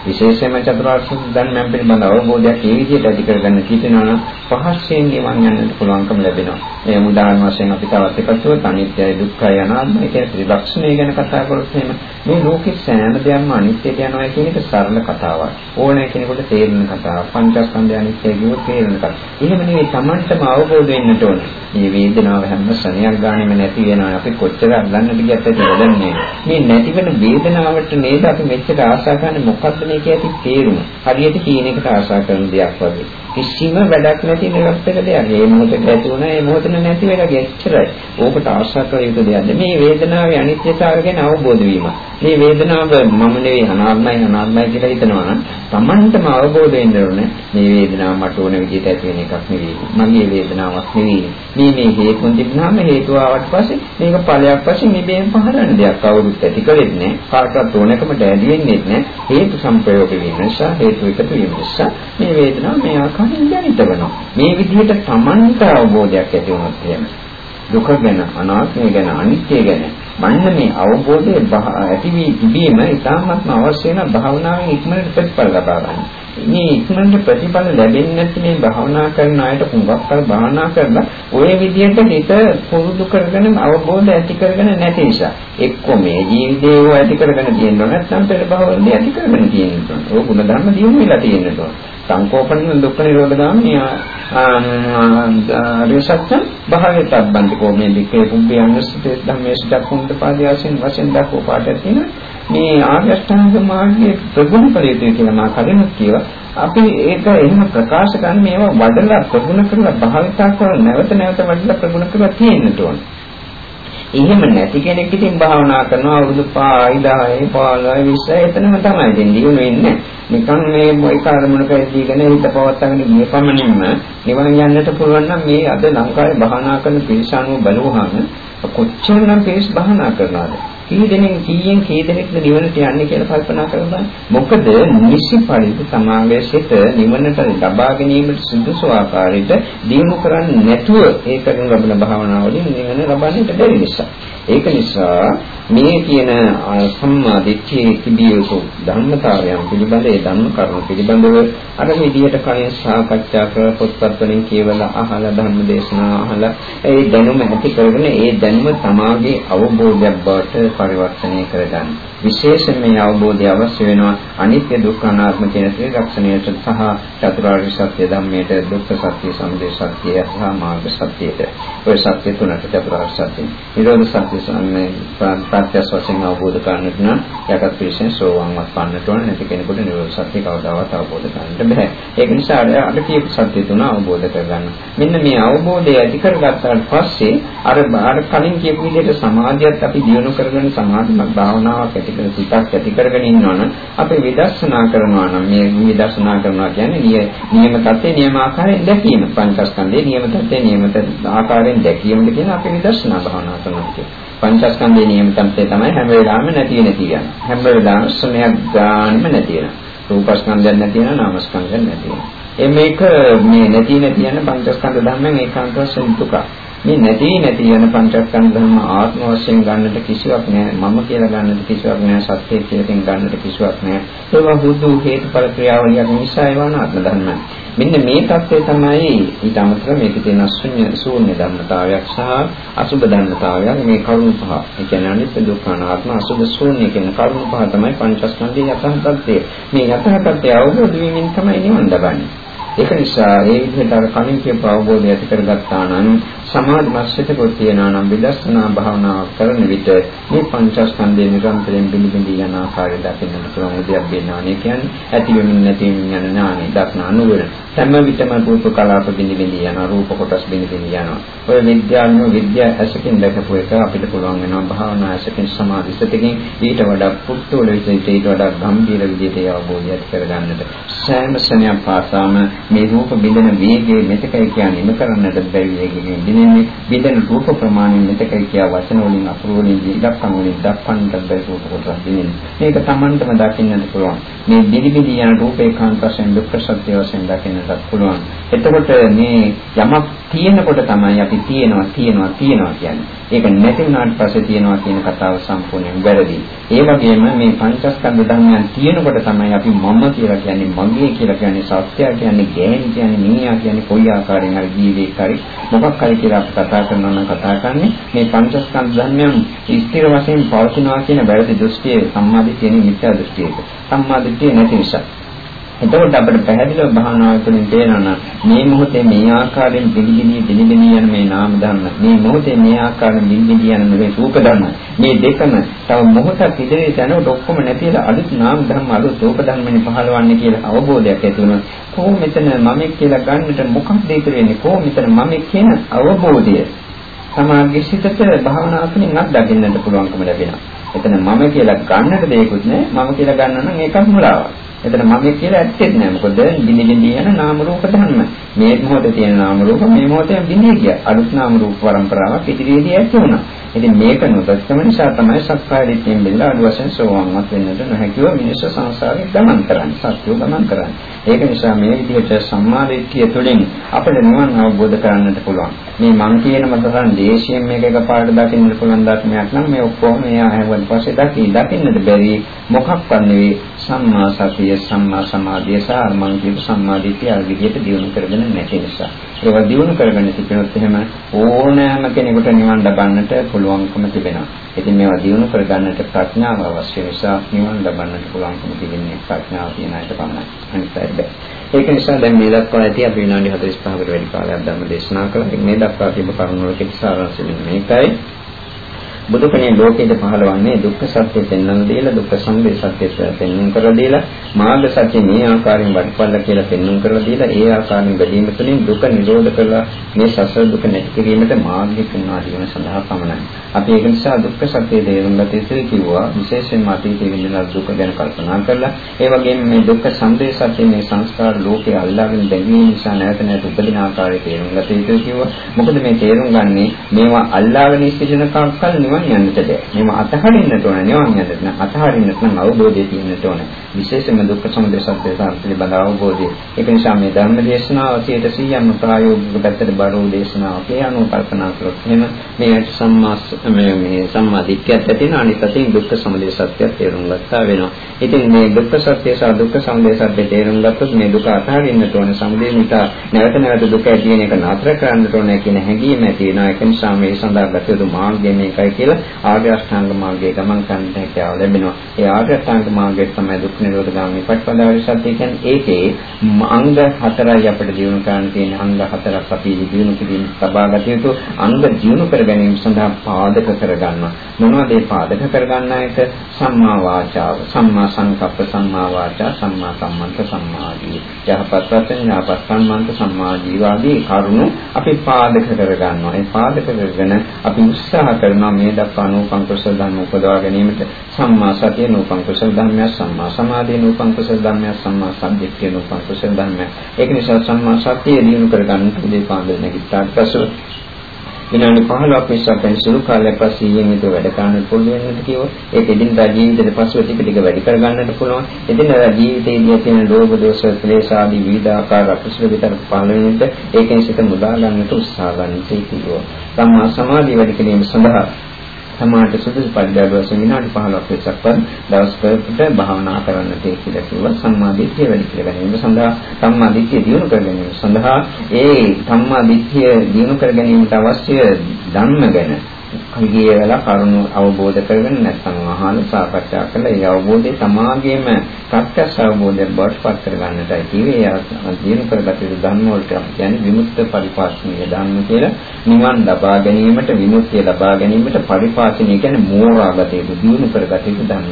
විශේෂයෙන්ම චතුරාර්ය සත්‍ය ධර්මයන් පිළිබඳ අවබෝධයක් ඒ විදිහට ඇති කරගන්න කීතනවා නම් පහස්යෙන් නිවන් යන්නට පුළුවන්කම ලැබෙනවා. මේ උදාහරණ වශයෙන් අපි තවත් එකක් තුව අනිත්‍යයි දුක්ඛයි අනාත්මයි කියන ත්‍රිලක්ෂණය ගැන කතා කරොත් එහෙම මේ ලෝකේ සෑම දෙයක්ම අනිත්‍යයට යනවා කියන එක සරල කතාවක්. ඕනෑ කෙනෙකුට තේරෙන කතාවක්. පංචස්කන්ධය අනිත්‍ය කියුවොත් තේරෙන කතාවක්. එහෙම නෙවෙයි Tamanටම අවබෝධ වෙන්නට ඕනේ. මේ වේදනාව හැම ශරණයක් ගානෙම නැති වෙනවා. අපි කොච්චර අල්ලන්නද කියත් ඒක වැඩන්නේ. මේ නැති වෙන වේදනාවට නේද අපි මෙච්චර ආශා කරන්නේ මොකද්ද මේක ඇති තේරුම. හරියට කියන එකට ආශා කරන දෙයක් වගේ. කිසිම වැඩක් නැති නිරර්ථක දෙයක්. මේ මොහොතේ ඇති වුණා, මේ මොහොතේ නැති වෙලා ගැච්චරයි. ඕකට ආශා කර යුතු දෙයක්ද? මේ වේදනාවේ අනිත්‍යතාවය ගැන අවබෝධ වීම. මේ වේදනාව මම නෙවෙයි අනාත්මයි අනාත්මයි කියලා හිතනවා නම් Tamanටම අවබෝධ වෙන්න ඕනේ. මේ වේදනාව මට ඕන විදිහට ඇති වෙන එකක් නෙවෙයි. මගේ වේදනාවක් නෙවෙයි. මේ මේ හේතුන් තිබුණාම හේතුව ආවට පස්සේ මේක ඵලයක් වශයෙන් නිබේම පහරන දෙයක් කවුරුත් ඇති කළෙත් නෑ. කාටවත් ඕනකමට ඇදි වෙන්නේ නෑ. හේතු සංප්‍රයෝග වීම නිසා හේතු එකතු වීම නිසා මේ වේදනාව මේ ආකාරයෙන් වශයෙන් දැනිට වෙනවා. මේ විදිහට Tamanට අවබෝධයක් ඇති වුණොත් එහෙම දුක ගැන අනාත්මය ගැන අනිත්‍ය ගැන මන්න මේ අවබෝධය ඇති වී තිබීම ඉතාමත්ම අවශ්‍ය වෙන භාවනාවෙන් ඉක්මනට ප්‍රතිඵල ලබා ගන්න. මේ ඉක්මනට ප්‍රතිඵල ලැබෙන්නේ නැති මේ භාවනා කරන අයට කුඟක් කල් භාවනා කරලා ওই විදිහට හිත පුරුදු කරගෙන අවබෝධ ඇති කරගෙන නැති නිසා එක්ක මේ ජීවිතේ ඒව ඇති කරගෙන තියෙනවා නැත්නම් පෙර භවවලදී ඇති කරගෙන තියෙනවා. ඕක ගුණ ධර්ම දියුණු වෙලා තියෙනවා. සංකෝපන දුක්ඛ නිරෝධ ගාමී ආර්යසත්‍ය භාවයටබ්බන්ති කෝමේ දික්කේ පුම්පේ අනුස්සතේ ධම්මේ සුදක්ඛුන්ත පාදයන්ෙන් වශයෙන් දක්වෝ පාඩයක් තියෙනවා මේ ආර්ය අෂ්ටාංග මාර්ගයේ ප්‍රගුණ කළ යුතුයි කියලා මා කලින් කිව්වා අපි ඒක එහෙම ප්‍රකාශ කරන්නේ මේවා වඩලා ප්‍රගුණ කරලා භාවිතා කරලා නැවත නැවත වඩලා ප්‍රගුණ කරලා තියෙන්න ඕනේ එහෙම නැති කෙනෙක් ඉතින් භාවනා කරනවා අවුරුදු 5 10 15 20 එතනම තමයි ඉතින් දිනු වෙන්නේ. නිකන් මේ මොයි කාර්මුණක ඇදීගෙන හිත පවත්වාගෙන ගිය පමණින්ම නිවන යන්නට පුළුවන් නම් මේ අද ලංකාවේ භාවනා කරන පිරිස අනුව බලුවහම කොච්චරනම් පිරිස් භාවනා කරනවද? කී දෙනෙක් කීයෙන් කී දෙනෙක්ද නිවනට යන්නේ කියලා කල්පනා කරලා මොකද නිසි පරිදි සමාගයේ සිට නිවනට ලබා ගැනීමට සුදුසු ආකාරයට දීමු කරන්නේ නැතුව ඒ කරන ලබන භාවනාවලින් නිවන ලබන්නට බැරි නිසා. ඒක නිසා මේ කියන සම්මා දිට්ඨියේ තිබිය යුතු ධර්මතාවයන් පිළිබඳ ඒ ධර්ම කරුණු පිළිබඳව අර විදියට කලින් සාකච්ඡා කර පොත්පත් වලින් කියවලා අහලා ධර්ම දේශනා අහලා ඒ දැනුම ඇති කරගෙන ඒ දැනුම තමාගේ අවබෝධයක් බවට පරිවර්තනය කරගන්න. විශේෂයෙන් මේ අවබෝධය අවශ්‍ය වෙනවා අනිත්‍ය දුක්ඛ අනාත්ම කියන ත්‍රිලක්ෂණයට සහ චතුරාර්ය සත්‍ය ධම්මයට දුක්ඛ සත්‍ය සමුදය සත්‍ය සහ මාර්ග සත්‍යයට. ඔය සත්‍ය තුනට චතුරාර්ය සත්‍ය. නිරෝධ සත්‍ය සම්මේ ප්‍රත්‍යස් වශයෙන් අවබෝධ කරගන්නට නම් යටත් පිළිසෙන් සෝවාන්වත් පන්නට ඕන. නැති කෙනෙකුට නිරෝධ සත්‍ය කවදාවත් අවබෝධ කරගන්න බෑ ඒක නිසා අර කියපු සත්‍ය තුන අවබෝධ කරගන්න. මෙන්න මේ අවබෝධය ඇති කරගත්තාට පස්සේ අර අර කලින් කියපු විදිහට සමාධියත් අපි දියුණු කරගෙන සමාධිමත් භාවනාවක් ඇති කර සිතක් ඇති කරගෙන ඉන්නවනම් අපි විදර්ශනා කරනවා නම් මේ විදර්ශනා කරනවා කියන්නේ නියම තත්ත්වේ නියම ආකාරයෙන් දැකීම. පංචස්කන්ධයේ නියම තත්ත්වේ නියම ආකාරයෙන් දැකීමද කියන අපි විදර්ශනා භාවනා කරනවා පංචස්කන්ධයේ නියම තත්ත්වේ තමයි හැම වෙලාවෙම නැති නැති යන හැම වෙලාවෙම ස්වභාවයක් ගන්නම නැති වෙන රූපස්කන්ධයක් නැති වෙන නාමස්කන්ධයක් නැති වෙන ඒ මේක මේ නැති නැති යන පංචස්කන්ධ ධර්මයන් ඒකාන්ත වශයෙන් දුකක් මේ නැති නැති යන පංචස්කන්ධ ධර්ම ආත්ම වශයෙන් ගන්නට කිසිවක් නැහැ මම කියලා ගන්නට කිසිවක් නැහැ සත්‍ය කියලා ගන්නට කිසිවක් නැහැ ඒවා හුදු හේතුඵල ක්‍රියාවලියක් නිසා ඒවා ආත්ම ධර්ම මෙන්න මේ தත්ත්වය තමයි ඊට අමතරව මේකේ තියෙන ශුන්‍ය ශූන්‍ය ධර්මතාවයක් සහ අසුබ ධර්මතාවයක්. මේ කරුණු පහ. ඒ කියන්නේ අනිත්‍ය දුක්ඛ අනාත්ම අසුබ ශූන්‍ය කියන කරුණු පහ තමයි පංචස්කන්ධයේ යථා තත්ත්වය මේ යථා තත්ත්වය අවබෝධ වීමෙන් තමයි නිවන් ලබන්නේ ඒක නිසා ඒ විදිහට අර කලින් කියපු අවබෝධය ඇති කරගත්තා නම් සමාධි මස්සිතකෝ තියනා නම් විදර්ශනා භාවනාව කරන විට මේ පංචස්කන්ධය නිරන්තරයෙන් බිඳින්න යන ආකාරය දකින්නට පුළුවන් උදයක් වෙනවානේ කියන්නේ ඇති වෙමින් නැති වෙමින් යන ඥානෙ දක්න අනුවර. හැම විටම රූප කලාප බිඳි බිඳි යන රූප කොටස් බිඳි බිඳි යනවා. ඔය විද්‍යාඥයෝ විද්‍යා ඇසකින් දැකපු එක අපිට පුළුවන් වෙනවා. භාවනා ඇසකින් සමාධි සිතකින් ඊට වඩා පුතුල විදිහට ඊට වඩා ගම්භීර විදිහට අවබෝධය ඇති කරගන්නට. සෑම සෙනෙහක් පාසාම මේ රූප බිඳෙන වේගයේ මෙතකයි කියන්නේ. ඉම කරන්නට බැරි වේගයෙන් බිඳෙන්නේ බිඳෙන රූප ප්‍රමාණය මෙතකයි කියා වචන වලින් අකුරු වලින් ඉලක්කම් වලින් දක්වන්නට බැරි රූප කොටස් බිඳෙන්නේ මේක Tamanටම දකින්නට පුළුවන්. මේ බිලි බිලි යන රූපේ කාන්ත වශයෙන් දුක්ඛ සත්‍ය වශයෙන් දකින්නට පුළුවන්. එතකොට මේ යමක් තියෙනකොට තමයි අපි තියෙනවා තියෙනවා තියෙනවා කියන්නේ. ඒක නැති වුණාට පස්සේ තියෙනවා කියන කතාව සම්පූර්ණයෙන් වැරදි. ඒ වගේම මේ පංචස්කන්ධ ධර්මයන් තියෙනකොට තමයි අපි මම කියලා කියන්නේ මගේ කියලා කියන්නේ සත්‍යය කියන්නේ ගෑණි කියන්නේ මීයා කියන්නේ කොයි ආකාරයෙන් හරි ජීවිතේ හරි මොකක් හරි කියලා අපි කතා කරනවා නම් කතා කරන්නේ මේ පංචස්කන්ධ ධර්මයන් ස්ථිර වශයෙන් පවතිනවා කියන වැරදි දෘෂ්ටියේ සම්මාදිට්ඨිය මිත්‍යා දෘෂ්ටියක. සම්මාදිට්ඨිය නැති නිසා එතකොට අපිට පැහැදිලිව භාවනාව තුළින් තේරෙනවා මේ මොහොතේ මේ ආකාරයෙන් පිළිගිනී පිළිගිනී යන මේ නාම ධර්ම මේ මොහොතේ මේ ආකාරයෙන් පිළිගිනී යන මේ රූප ධර්ම මේ දෙකම තව මොහොතක් ඉදිරියට යනකොට ඔක්කොම නැතිලා අලුත් නාම ධර්ම අලුත් රූප ධර්මනේ පහළවන්නේ කියලා අවබෝධයක් ඇති වෙනවා කොහොම මෙතන මම කියලා ගන්නට මොකක්ද ඉතුරු වෙන්නේ? කොහොම මෙතන මම කියන අවබෝධය සමාගයේ සිටට භාවනා තුළින් අත්දකින්නට පුළුවන්කම ලැබෙනවා. එතන මම කියලා ගන්නට දෙයක්වත් නැහැ මම කියලා ගන්න නම් ඒකක් මුලාවක්. එතන මම කියලා ඇත්තෙත් නෑ. මොකද බිනි බිනි යන නාම රූප ධර්ම. මේ මොහොතේ තියෙන නාම රූප මේ මොහොතේ බිනි කිය. අලුත් නාම රූප පරම්පරාවක් ඉදිරියේදී ඇති වුණා. ඉතින් මේක නොදැක්කම නිසා තමයි සක්කාය දිට්ඨියෙන් බෙදලා අඩු වශයෙන් සෝවාන්වත් වෙන්නට නොහැකිව මිනිස්සු සංසාරේ ගමන් කරන්නේ. සත්‍යෝ ගමන් කරන්නේ. ඒක නිසා මේ විදිහට සම්මා දිට්ඨිය තුළින් අපිට නිවන් අවබෝධ කරගන්නට පුළුවන්. මේ මං කියන මතසන් දේශයෙන් මේක එකපාරට දකින්න පුළුවන් ධර්මයක් නම් මේ ඔක්කොම මේ ආයවන් පස්සේ දකි දකින්නට බැරි මොකක්වත් නෙවෙයි සම්මා සතිය සම්මා සමාධිය සහ මං කියපු සම්මා දිට්ඨිය අර විදිහට දියුණු කරගෙන නැති නිසා. ඒවා දියුණු කරගෙන සිටිනොත් එහෙම ඕනෑම කෙනෙකුට නිවන් ලබන්නට පුළුවන්කම තිබෙනවා. ඉතින් මේවා දියුණු කරගන්නට ප්‍රඥාව අවශ්‍ය නිසා නිවන් ලබන්නට පුළුවන්කම තිබෙන්නේ ප්‍රඥාව තියෙන අයට පමණයි. අනිත් අයට බෑ. ඒක නිසා දැන් මේ දක්වා ඇති අපි විනාඩි 45කට වැඩි කාලයක් ධර්ම දේශනා කළා. මේ දක්වා තිබු කරුණු වල කෙටි සාරාංශය මේකයි. බුදු කෙනේ ලෝකෙද පහළවන්නේ දුක්ඛ සත්‍ය පෙන්වන්න දීලා දුක්ඛ සමුදය සත්‍ය පෙන්වන්න කරලා දීලා මාර්ග සත්‍ය මේ ආකාරයෙන් වඩපල්ලා කියලා පෙන්වන්න කරලා දීලා ඒ ආකාරයෙන් බැදීම තුළින් දුක නිරෝධ කරලා මේ සසර දුක නැති කිරීමට මාර්ගය පෙන්වා දීම සඳහා පමණයි. අපි ඒක නිසා දුක්ඛ සත්‍ය තේරුම් ගත යුතුයි කිව්වා විශේෂයෙන්ම අතීතයේ විඳින දුක ගැන කල්පනා කරලා ඒ වගේම මේ දුක්ඛ සමුදය සත්‍ය මේ සංස්කාර ලෝකේ අල්ලාගෙන බැඳීම නිසා නැවත නැවත උපදින ආකාරය තේරුම් ගත යුතුයි කිව්වා. මොකද මේ තේරුම් ගන්නේ මේවා අල්ලාගෙන ඉන්න කල්කල් නිවන් යන්නට බෑ. මේව අතහරින්නට ඕන නිවන් යන්නට නම් අතහරින්නට නම් අවබෝධය තියෙන්නට ඕන. විශේෂයෙන්ම දුක්ඛ සමුදය සත්‍ය සම්පිලිබඳ අවබෝධය. ඒක නිසා මේ ධර්ම දේශනාව 100%ක්ම ප්‍රායෝගික පැත්තට බරව දේශනාවක්. ඒ අනුව කල්පනා කළොත් එහෙම මේ සම්මා මේ මේ සම්මා දිට්ඨියත් ඇති වෙන අනිත් අතින් දුක්ඛ සමුදය සත්‍යය තේරුම් ගත්තා වෙනවා. ඉතින් මේ දුක්ඛ සත්‍ය සහ දුක්ඛ සමුදය සත්‍ය තේරුම් ගත්තොත් මේ දුක අතහරින්නට ඕන සමුදය නිසා නැවත නැවත දුක ඇති වෙන එක නතර කරන්නට ඕන කියන හැඟීම ඇති වෙනවා. ඒක නිසා මේ සඳහා ගත යුතු මාර්ගය මේකයි කියලා ආර්ය අෂ්ටාංග මාර්ගයේ ගමන් කරන්නට හැකියාව ලැබෙනවා. ඒ ආර්ය අෂ්ටාංග මාර්ගයේ තමයි දුක් නිරෝධ ගාමී පටිපදාවේ සත්‍ය කියන්නේ ඒකේ අංග හතරයි අපිට දිනු කරන්න තියෙන අංග හතරක් අපි දිනු කිරීම සබාගත යුතු අංග දිනු කර ගැනීම සඳහා පාදක කරගන්නවා. මොනවද මේ පාදක කරගන්න එක? සම්මා වාචාව, සම්මා සංකප්ප, සම්මා වාචා, සම්මා කම්මන්ත, සම්මා ආජීව. යහපත් වචන, යහපත් සම්මන්ත, සම්මා ජීවාදී කරුණු අපි පාදක කරගන්නවා. ඒ පාදක කරගෙන අපි උත්සාහ කරනවා මේ දක්වා නූපන් කුසල ධර්ම උපදවා ගැනීමට සම්මා සතිය නූපන් කුසල ධර්මය, සම්මා සමාධිය නූපන් කුසල ධර්මය, සම්මා සම්දිට්ඨිය නූපන් කුසල ධර්මය. ඒක නිසා සම්මා සතිය දිනු කරගන්න උදේ පාන්දර නැගිට්ටාට පසු විනාඩි 15ක් විස්සක් වෙන සුළු කාලයක් පස්සේ ඊයෙන් විතර වැඩ කරන්න පුළුවන් වෙනද කිව්වොත් ඒක එදිනදා ජීවිතේට පසුව ටික ටික වැඩි කර ගන්නට පුළුවන් එදිනදා ජීවිතයේදී තියෙන රෝග දෝෂ ක්ලේශ ආදී විවිධාකාර අකුසල විතර පහළ වෙනට ඒකෙන් සිත මුදා ගන්නට උත්සාහ ගන්න තියෙනවා. සම්මා සමාධිය වැඩි කිරීම සඳහා සමාජ සුදුසු පරිද්දව වශයෙන් විනාඩි 15ක් විතරක්වත් දවසකට භාවනා කරන්නට කියලා කිව්වා සම්මාදිට්ඨිය වැඩි කර ගැනීම සඳහා සම්මාදිට්ඨිය දියුණු කර ගැනීම සඳහා ඒ සම්මාදිට්ඨිය දියුණු කර ගැනීමට අවශ්‍ය ධර්ම ගැන කල්ගිය වෙලා කරුණු අවබෝධ කරගෙන නැත්නම් අහන සාකච්ඡා කළා ඒ අවබෝධය සමාගයේම ප්‍රත්‍යක්ෂ අවබෝධයෙන් බවට පත් කර ගන්නටයි කිව්වේ අධ්‍යයන කරගත යුතු ධර්ම වලට කියන්නේ විමුක්ත පරිපාශනීය ධර්ම කියලා. නිවන් ලබා ගැනීමට විමුක්තිය ලබා ගැනීමට පරිපාශනීය කියන්නේ මෝරාගත යුතු දිනු කරගත යුතු ධර්ම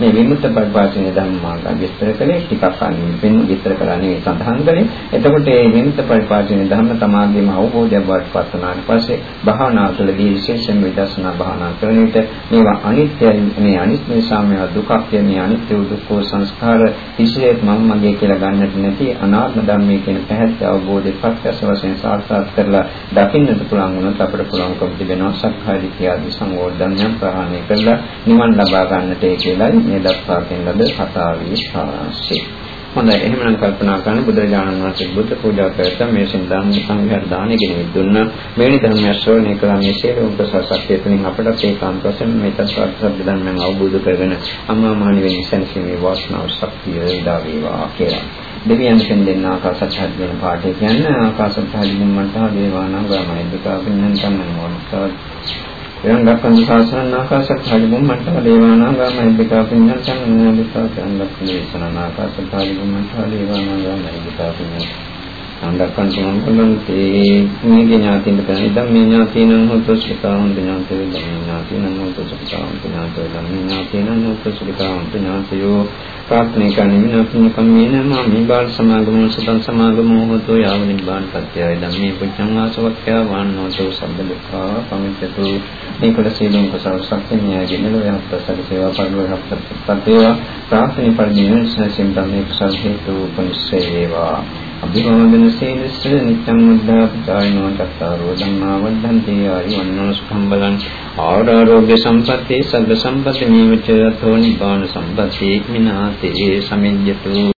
මේ විමුක්ත පරිපාශනීය ධර්ම මාර්ගය විස්තර කළේ ටිකක් අනින් වෙන විස්තර කරන්නේ සඳහන් කළේ. එතකොට මේ විමුක්ත පරිපාශනීය ධර්ම තමාගේම අවබෝධය බවට පත් වුණාට පස්සේ භාවනා තුළදී විශේෂයෙන් විදර්ශනා භාවනා කරන විට මේවා අනිත්‍යයි. මේ අනිත්‍ය නිසා මේවා දුකක් මේ අනිත්‍ය දුක්ඛ සංස්කාර කිසියෙත් මම මගේ කියලා ගන්නට නැති අනාත්ම ධර්මයේ කියන පැහැදිලි අවබෝධය ප්‍රත්‍යක්ෂ වශයෙන් සාක්ෂාත් කරලා දකින්නට පුළුවන් වුණොත් අපිට පුළුවන්කම තිබෙනවා. සක්කාය දිට්ඨිය ආදී සංවෝධනයන් ප්‍රහාණය කරලා නිවන් ලබා ගන්නට ඒ කියලායි මේ දක්වා කියන ලද කතාවේ සාරාංශය. හොඳයි. එහෙමනම් කල්පනා කරන බුදුරජාණන් වහන්සේ බුද්ධ පූජා කරලා මේ සින්දාන සංඝයාට දානෙ ගෙනෙන්න දුන්නා. මෙවැනි ධර්මය ශ්‍රවණය කළා. මේ සියලුම ප්‍රසස්සක්තිය තුළින් අපට ඒකාන්ත වශයෙන් මේ තත්ත්ව සත්‍ය ධර්මයන් අවබෝධ කරගෙන අමා මහ නිවෙන සැනසීමේ වාසනාව ශක්තිය ලැබා වේවා කියලා. දෙවියන් දෙන්න ආකාශත් වෙන පාඩේ කියන්නේ ආකාශත් හදින්න මට දේවානම් ගාමයි දුක පින්නන් තමයි මොනවාද එවන් දක්වන ශාසනං ආකාශත්ථාලි බුම්මණ්ඩල දේවානාගාම ඉදිකා පුඤ්ඤං සම්මාදිකා චන්දක්ඛලේ සනනාකාශත්ථාලි බුම්මණ්ඩල දේවානාගාම ඉදිකා පුඤ්ඤං සම්දක්ඛන් සම්පන්නන්ති මේ ඥාතින් කරන ඉදම් මේ ඥාතිනං හොතු සුඛාං ඥාතේ ධම්ම ඥාතිනං හොතු සුඛාං ඥාතේ ධම්ම ඥාතිනං හොතු සුඛාං ඥාතයෝ ප්‍රාර්ථනා කරන විනාපුඤ්ඤ කම්මේන මා මේ බාල සමාගමෝ සතං සමාගමෝ හොතෝ යාව නිබ්බාන පත්‍යය ධම්මේ පුඤ්ඤං ආසවක්ඛ්‍යා වන්නෝතෝ සම්බ දුක්ඛා පමිච්ඡතු මේ කුල සීලං කුසල සත්‍යඥය ගෙනල යහපත් සැල සේවා පරිවර්තන පත්‍යය ප්‍රාර්ථනා පරිදි සසෙන් ධම්මේ කුසල හේතු උපනිශ්‍රේ වේවා අභිවාදන සේනස්ස නිත්‍යං මුද්ධාපචායනෝ චත්තාරෝ ධම්මා වද්ධන්ති ආයුවන්නෝ සුඛං බලං. ආරෝග්‍ය සම්පatti සබ්බ සම්පatti මේවච තෝ නිබ්බාන සම්පatti මිනාතේ සමිඤ්ඤතු.